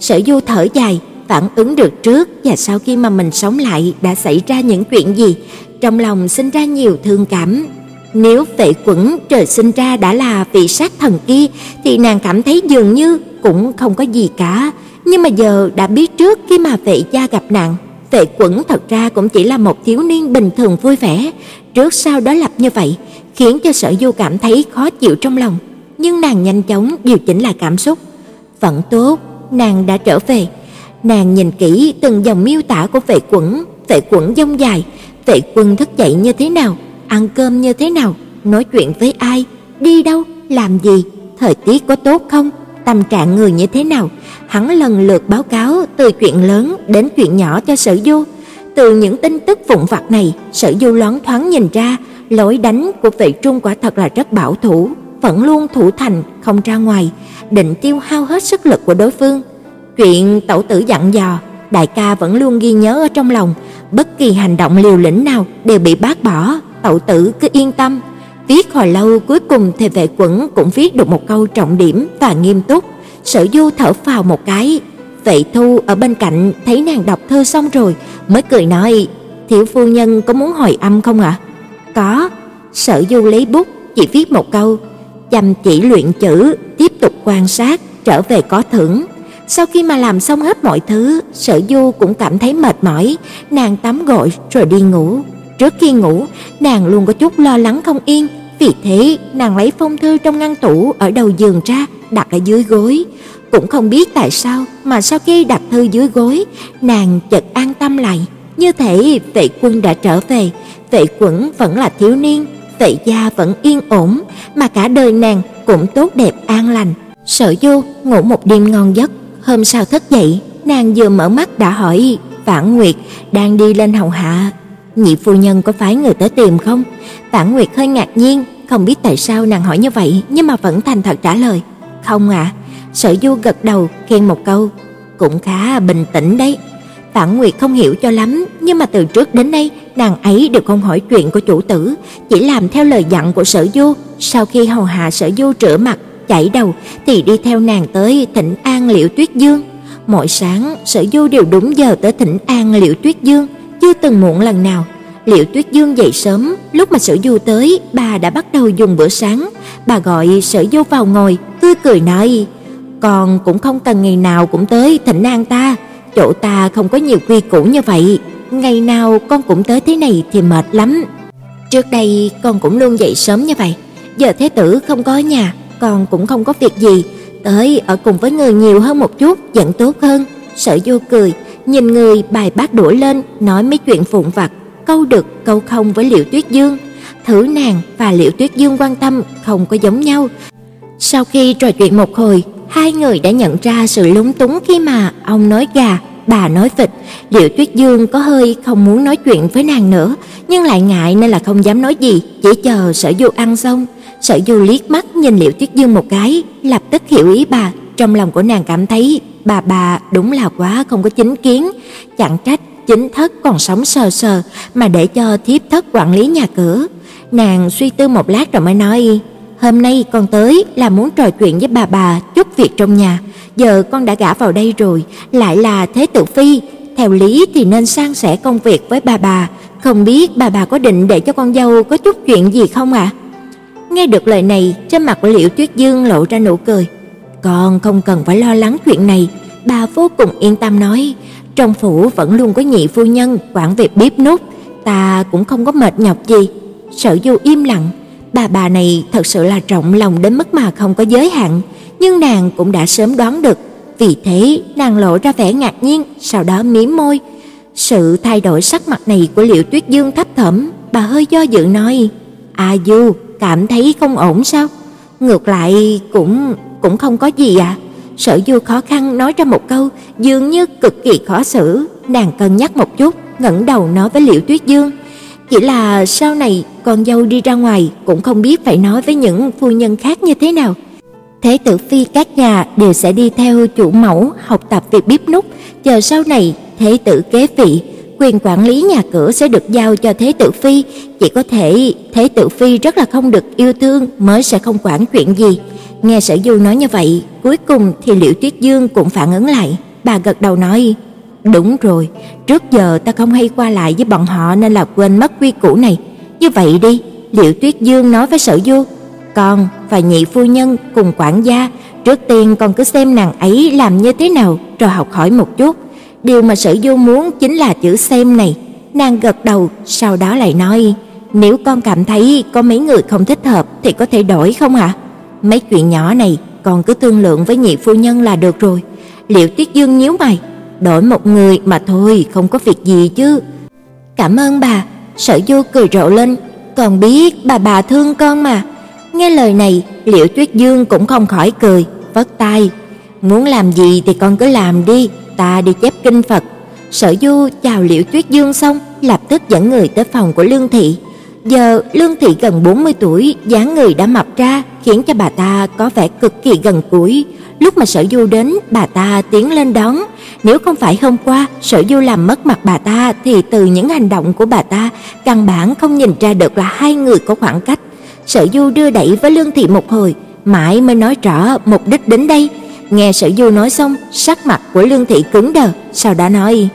Sở Du thở dài, phản ứng được trước và sau khi mà mình sống lại đã xảy ra những chuyện gì, trong lòng sinh ra nhiều thương cảm. Nếu Vệ Quẩn trời sinh ra đã là vị sát thần kia thì nàng cảm thấy dường như cũng không có gì cả, nhưng mà giờ đã biết trước khi mà Vệ gia gặp nạn, Vệ Quẩn thật ra cũng chỉ là một thiếu niên bình thường vui vẻ, trước sau đó lập như vậy, khiến cho Sở Du cảm thấy khó chịu trong lòng, nhưng nàng nhanh chóng điều chỉnh lại cảm xúc. Vẫn tốt, nàng đã trở về. Nàng nhìn kỹ từng dòng miêu tả của Vệ Quẩn, Vệ Quẩn dông dài, Vệ Quân thức dậy như thế nào, ăn cơm như thế nào, nói chuyện với ai, đi đâu, làm gì, thời tiết có tốt không, tâm trạng người như thế nào, hắn lần lượt báo cáo từ chuyện lớn đến chuyện nhỏ cho Sở Du. Từ những tin tức vụn vặt này, Sở Du loáng thoáng nhìn ra, lối đánh của vệ trung quả thật là rất bảo thủ, vẫn luôn thủ thành không ra ngoài, định tiêu hao hết sức lực của đối phương. Chuyện tẩu tử dặn dò, đại ca vẫn luôn ghi nhớ ở trong lòng, bất kỳ hành động liều lĩnh nào đều bị bác bỏ, tậu tử cứ yên tâm. Viết hồi lâu cuối cùng thì vệ quẩn cũng viết được một câu trọng điểm và nghiêm túc. Sở Du thở phào một cái, Vệ Thu ở bên cạnh thấy nàng đọc thơ xong rồi, mới cười nói: "Thiếu phu nhân có muốn hồi âm không ạ?" "Có." Sở Du lấy bút chỉ viết một câu: "Chăm chỉ luyện chữ, tiếp tục quan sát, trở về có thưởng." Sau khi mà làm xong hết mọi thứ, Sở Du cũng cảm thấy mệt mỏi, nàng tắm gội rồi đi ngủ. Trước khi ngủ, nàng luôn có chút lo lắng không yên, vì thế nàng lấy phong thư trong ngăn tủ ở đầu giường ra, đặt ở dưới gối. Cũng không biết tại sao mà sau khi đặt thư dưới gối, nàng chợt an tâm lại, như thể vệ quân đã trở về, vệ quẩn vẫn là thiếu niên, vệ gia vẫn yên ổn, mà cả đời nàng cũng tốt đẹp an lành. Sở Du ngủ một đêm ngon giấc, hôm sau thức dậy, nàng vừa mở mắt đã hỏi Vãn Nguyệt đang đi lên hầu hạ, nhị phu nhân có phái người tới tìm không? Tản Nguyệt hơi ngạc nhiên, không biết tại sao nàng hỏi như vậy, nhưng mà vẫn thành thật trả lời, "Không ạ." À. Sở Du gật đầu khen một câu, cũng khá bình tĩnh đấy. Tản Nguyệt không hiểu cho lắm, nhưng mà từ trước đến nay, nàng ấy đều không hỏi chuyện của chủ tử, chỉ làm theo lời dặn của Sở Du. Sau khi hầu hạ Sở Du rửa mặt, chảy đầu thì đi theo nàng tới Thịnh An Liễu Tuyết Dương. Mỗi sáng, Sở Du đều đúng giờ tới Thịnh An Liễu Tuyết Dương, chưa từng muộn lần nào. Liễu Tuyết Dương dậy sớm, lúc mà Sở Du tới, bà đã bắt đầu dùng bữa sáng. Bà gọi Sở Du vào ngồi, tươi cười nói: con cũng không cần ngày nào cũng tới Thịnh An ta, chỗ ta không có nhiều quy củ như vậy, ngày nào con cũng tới thế này thì mệt lắm. Trước đây con cũng luôn dậy sớm như vậy, giờ thế tử không có nhà, con cũng không có việc gì, tới ở cùng với người nhiều hơn một chút vẫn tốt hơn. Sở Du cười, nhìn người bài bác đũa lên, nói mấy chuyện vụn vặt, câu được câu không với Liễu Tuyết Dương. Thử nàng và Liễu Tuyết Dương quan tâm không có giống nhau. Sau khi trò chuyện một hồi, hai người đã nhận ra sự lúng túng khi mà ông nói gà, bà nói vịt. Liễu Tuyết Dương có hơi không muốn nói chuyện với nàng nữa, nhưng lại ngại nên là không dám nói gì, chỉ chờ Sở Du ăn xong. Sở Du liếc mắt nhìn Liễu Tuyết Dương một cái, lập tức hiểu ý bà, trong lòng của nàng cảm thấy bà bà đúng là quá không có chính kiến, chẳng trách chính thất còn sống sờ sờ mà để cho thiếp thất quản lý nhà cửa. Nàng suy tư một lát rồi mới nói: Hôm nay con tới là muốn trò chuyện với bà bà chút việc trong nhà, giờ con đã gả vào đây rồi, lại là thế tử phi, theo lý thì nên san sẻ công việc với bà bà, không biết bà bà có định để cho con dâu có chút chuyện gì không ạ?" À? Nghe được lời này, trên mặt của Liễu Tuyết Dương lộ ra nụ cười. "Con không cần phải lo lắng chuyện này." Bà vô cùng yên tâm nói, "Trong phủ vẫn luôn có nhị phu nhân quản việc bếp núc, ta cũng không có mệt nhọc gì." Sở Du im lặng, Bà bà này thật sự là trọng lòng đến mức mà không có giới hạn, nhưng nàng cũng đã sớm đoán được, vì thế nàng lộ ra vẻ ngạc nhiên, sau đó mím môi. Sự thay đổi sắc mặt này của Liễu Tuyết Dương thấp thỏm, bà hơi do dự nói: "A Du, cảm thấy không ổn sao?" Ngược lại cũng cũng không có gì ạ. À. Sở Du khó khăn nói ra một câu, dường như cực kỳ khó xử, nàng cân nhắc một chút, ngẩng đầu nói với Liễu Tuyết Dương: chỉ là sau này con dâu đi ra ngoài cũng không biết phải nói với những phu nhân khác như thế nào. Thế tử phi các nhà đều sẽ đi theo chủ mẫu học tập việc bếp núc, chờ sau này thế tử kế vị, quyền quản lý nhà cửa sẽ được giao cho thế tử phi, chỉ có thể thế tử phi rất là không được yêu thương mới sẽ không quản chuyện gì. Nghe Sở Du nói như vậy, cuối cùng thì Liễu Tuyết Dương cũng phản ứng lại, bà gật đầu nói: Đúng rồi, trước giờ ta không hay qua lại với bọn họ nên là quên mất quy củ này. Như vậy đi, Liệu Tuyết Dương nói với Sở Du, con và nhị phu nhân cùng quản gia, trước tiên con cứ xem nàng ấy làm như thế nào rồi học hỏi một chút. Điều mà Sở Du muốn chính là chữ xem này. Nàng gật đầu, sau đó lại nói, nếu con cảm thấy có mấy người không thích hợp thì có thể đổi không ạ? Mấy chuyện nhỏ này con cứ thương lượng với nhị phu nhân là được rồi. Liệu Tuyết Dương nhíu mày, đổi một người mà thôi, không có việc gì chứ. Cảm ơn bà, Sở Du cười rộ lên, còn biết bà bà thương con mà. Nghe lời này, Liễu Tuyết Dương cũng không khỏi cười, vất tay, muốn làm gì thì con cứ làm đi, ta đi chép kinh Phật. Sở Du chào Liễu Tuyết Dương xong, lập tức dẫn người tới phòng của Lương thị. Giờ Lương Thị gần 40 tuổi, dáng người đã mập ra, khiến cho bà ta có vẻ cực kỳ gần gũi. Lúc mà Sở Du đến, bà ta tiến lên đón. Nếu không phải hôm qua Sở Du làm mất mặt bà ta thì từ những hành động của bà ta, căn bản không nhìn ra được là hai người có khoảng cách. Sở Du đưa đẩy với Lương Thị một hồi, mãi mới nói rõ mục đích đến đây. Nghe Sở Du nói xong, sắc mặt của Lương Thị cứng đờ, sau đó nói: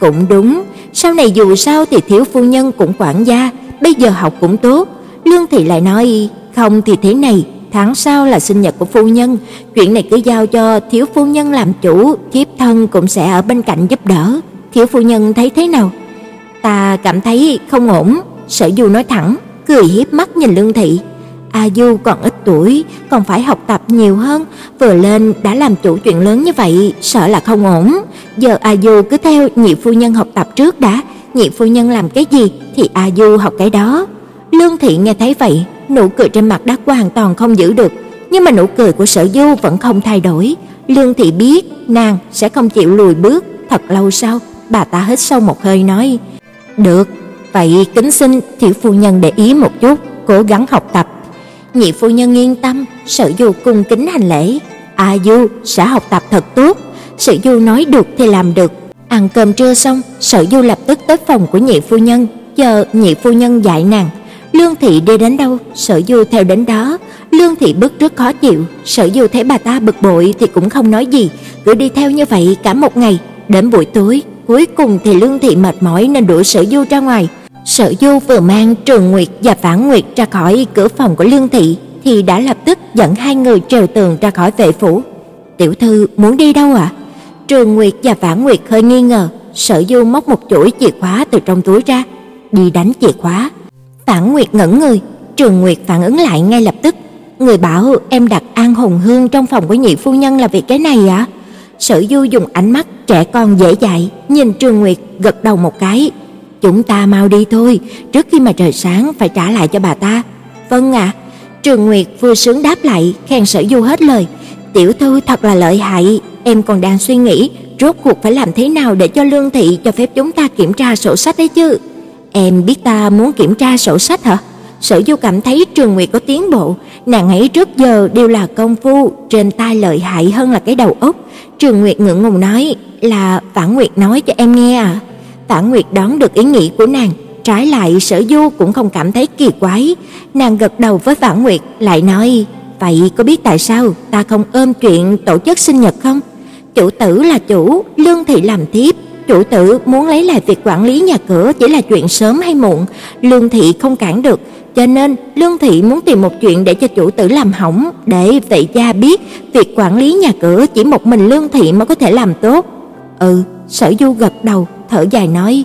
"Cũng đúng, sau này dù sao thì thiếu phu nhân cũng quản gia, bây giờ học cũng tốt." Lương Thị lại nói: "Không thì thế này, tháng sau là sinh nhật của phu nhân, chuyện này cứ giao cho thiếu phu nhân làm chủ, thiếp thân cũng sẽ ở bên cạnh giúp đỡ. Thiếu phu nhân thấy thế nào?" "Ta cảm thấy không ổn." Sở Du nói thẳng, cười hiếp mắt nhìn Lương Thị. A Du còn ít tuổi, còn phải học tập nhiều hơn, vừa lên đã làm chủ chuyện lớn như vậy, sợ là không ổn. Giờ A Du cứ theo nhị phu nhân học tập trước đã, nhị phu nhân làm cái gì thì A Du học cái đó. Lương Thị nghe thấy vậy, nụ cười trên mặt đã hoàn toàn không giữ được, nhưng mà nụ cười của Sở Du vẫn không thay đổi. Lương Thị biết nàng sẽ không chịu lùi bước, thật lâu sau, bà ta hít sâu một hơi nói: "Được, vậy kính xin tiểu phu nhân để ý một chút, cố gắng học tập." Nhị phu nhân yên tâm, Sở Du cung kính hành lễ. "A Du sẽ học tập thật tốt." Sở Du nói được thì làm được. Ăn cơm trưa xong, Sở Du lập tức tới phòng của nhị phu nhân, chờ nhị phu nhân dạy nàng. Lương thị đi đến đâu, Sở Du theo đến đó. Lương thị bức rất khó chịu, Sở Du thấy bà ta bực bội thì cũng không nói gì, cứ đi theo như vậy cả một ngày. Đến buổi tối, cuối cùng thì Lương thị mệt mỏi nên đuổi Sở Du ra ngoài. Sở Du vừa mang Trường Nguyệt và Phản Nguyệt ra khỏi cửa phòng của Lương thị thì đã lập tức dẫn hai người trèo tường ra khỏi vệ phủ. "Tiểu thư muốn đi đâu ạ?" À? Trường Nguyệt và Phản Nguyệt hơi nghi ngờ, Sở Du móc một chuỗi chìa khóa từ trong túi ra, đi đánh chìa khóa. Phản Nguyệt ngẩn người, Trường Nguyệt phản ứng lại ngay lập tức, người bảo em đặt An Hồng Hương trong phòng của nhị phu nhân là vì cái này ạ? À? Sở Du dùng ánh mắt trẻ con dễ dãi nhìn Trường Nguyệt gật đầu một cái, Chúng ta mau đi thôi, trước khi mà trời sáng phải trả lại cho bà ta. Vâng ạ. Trường Nguyệt vừa sướng đáp lại, khen Sở Du hết lời. Tiểu thư thật là lợi hại, em còn đang suy nghĩ rốt cuộc phải làm thế nào để cho Lương thị cho phép chúng ta kiểm tra sổ sách đấy chứ. Em biết ta muốn kiểm tra sổ sách hả? Sở Du cảm thấy Trường Nguyệt có tiến bộ, nàng ấy trước giờ đều là công phu, trên tay lợi hại hơn là cái đầu óc. Trường Nguyệt ngượng ngùng nói, là Vãn Nguyệt nói cho em nghe à. Tả Nguyệt đoán được ý nghĩ của nàng, trái lại Sở Du cũng không cảm thấy kỳ quái, nàng gật đầu với Tả Nguyệt lại nói: "Vậy có biết tại sao ta không ôm chuyện tổ chức sinh nhật không? Chủ tử là chủ, lương thị làm thiếp, chủ tử muốn lấy lại việc quản lý nhà cửa chỉ là chuyện sớm hay muộn, lương thị không cản được." Cho nên, Lương thị muốn tìm một chuyện để cho chủ tử làm hỏng, để vệ gia biết việc quản lý nhà cửa chỉ một mình Lương thị mới có thể làm tốt. Ừ, Sở Du gật đầu, thở dài nói,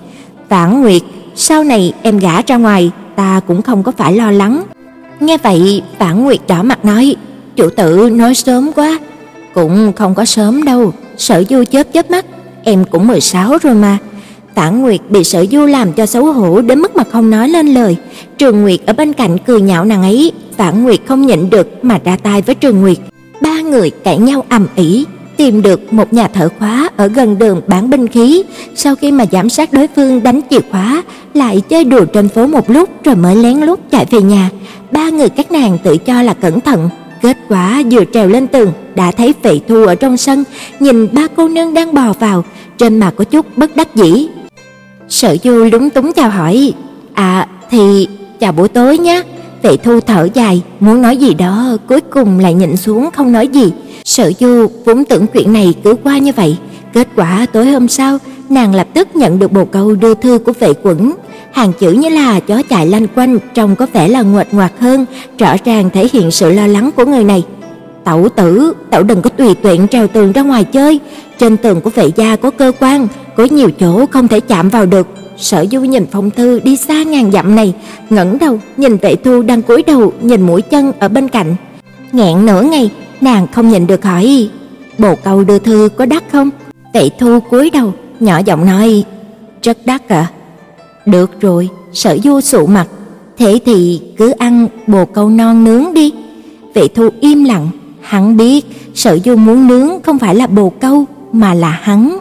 "Vãn Nguyệt, sau này em gả ra ngoài, ta cũng không có phải lo lắng." Nghe vậy, Vãn Nguyệt đỏ mặt nói, "Chủ tử nói sớm quá." "Cũng không có sớm đâu." Sở Du chớp chớp mắt, "Em cũng 16 rồi mà." Vãn Nguyệt bị Sở Du làm cho xấu hổ đến mức mà không nói lên lời. Trường Nguyệt ở bên cạnh cười nhạo nàng ấy, Vãn Nguyệt không nhịn được mà ra tay với Trường Nguyệt. Ba người cãi nhau ầm ĩ, tìm được một nhà thợ khóa ở gần đường bán binh khí, sau khi mà giám sát đối phương đánh chìa khóa, lại chơi đùa trên phố một lúc rồi mới lén lút chạy về nhà. Ba người các nàng tự cho là cẩn thận, kết quả vừa trèo lên tường đã thấy vệ Thu ở trong sân, nhìn ba cô nương đang bò vào, trên mặt có chút bất đắc dĩ. Sở Du lúng túng chào hỏi, "À thì chào buổi tối nhé." vệ Thu thở dài, muốn nói gì đó, cuối cùng lại nhịn xuống không nói gì. Sở Du vốn tưởng chuyện này cứ qua như vậy, kết quả tối hôm sau, nàng lập tức nhận được bộ câu đưa thư của vệ quẩn. Hàng chữ như là chó chạy lanh quanh, trông có vẻ là nguệch ngoạc hơn, rõ ràng thể hiện sự lo lắng của người này. Tẩu tử, tẩu đừng có tùy tiện trèo tường ra ngoài chơi, trên tường của vệ gia có cơ quan, có nhiều chỗ không thể chạm vào được. Sở Du nhìn phong thư đi xa ngàn dặm này, ngẩng đầu nhìn Vệ Thu đang cúi đầu nhìn mũi chân ở bên cạnh. Ngẹn nửa ngày, nàng không nhìn được hỏi: "Bồ câu đưa thư có đắt không?" Vệ Thu cúi đầu, nhỏ giọng nói: "Rất đắt ạ." À? "Được rồi." Sở Du sụ mặt, "Thế thì cứ ăn bồ câu non nướng đi." Vệ Thu im lặng, hắn biết Sở Du muốn nướng không phải là bồ câu mà là hắn.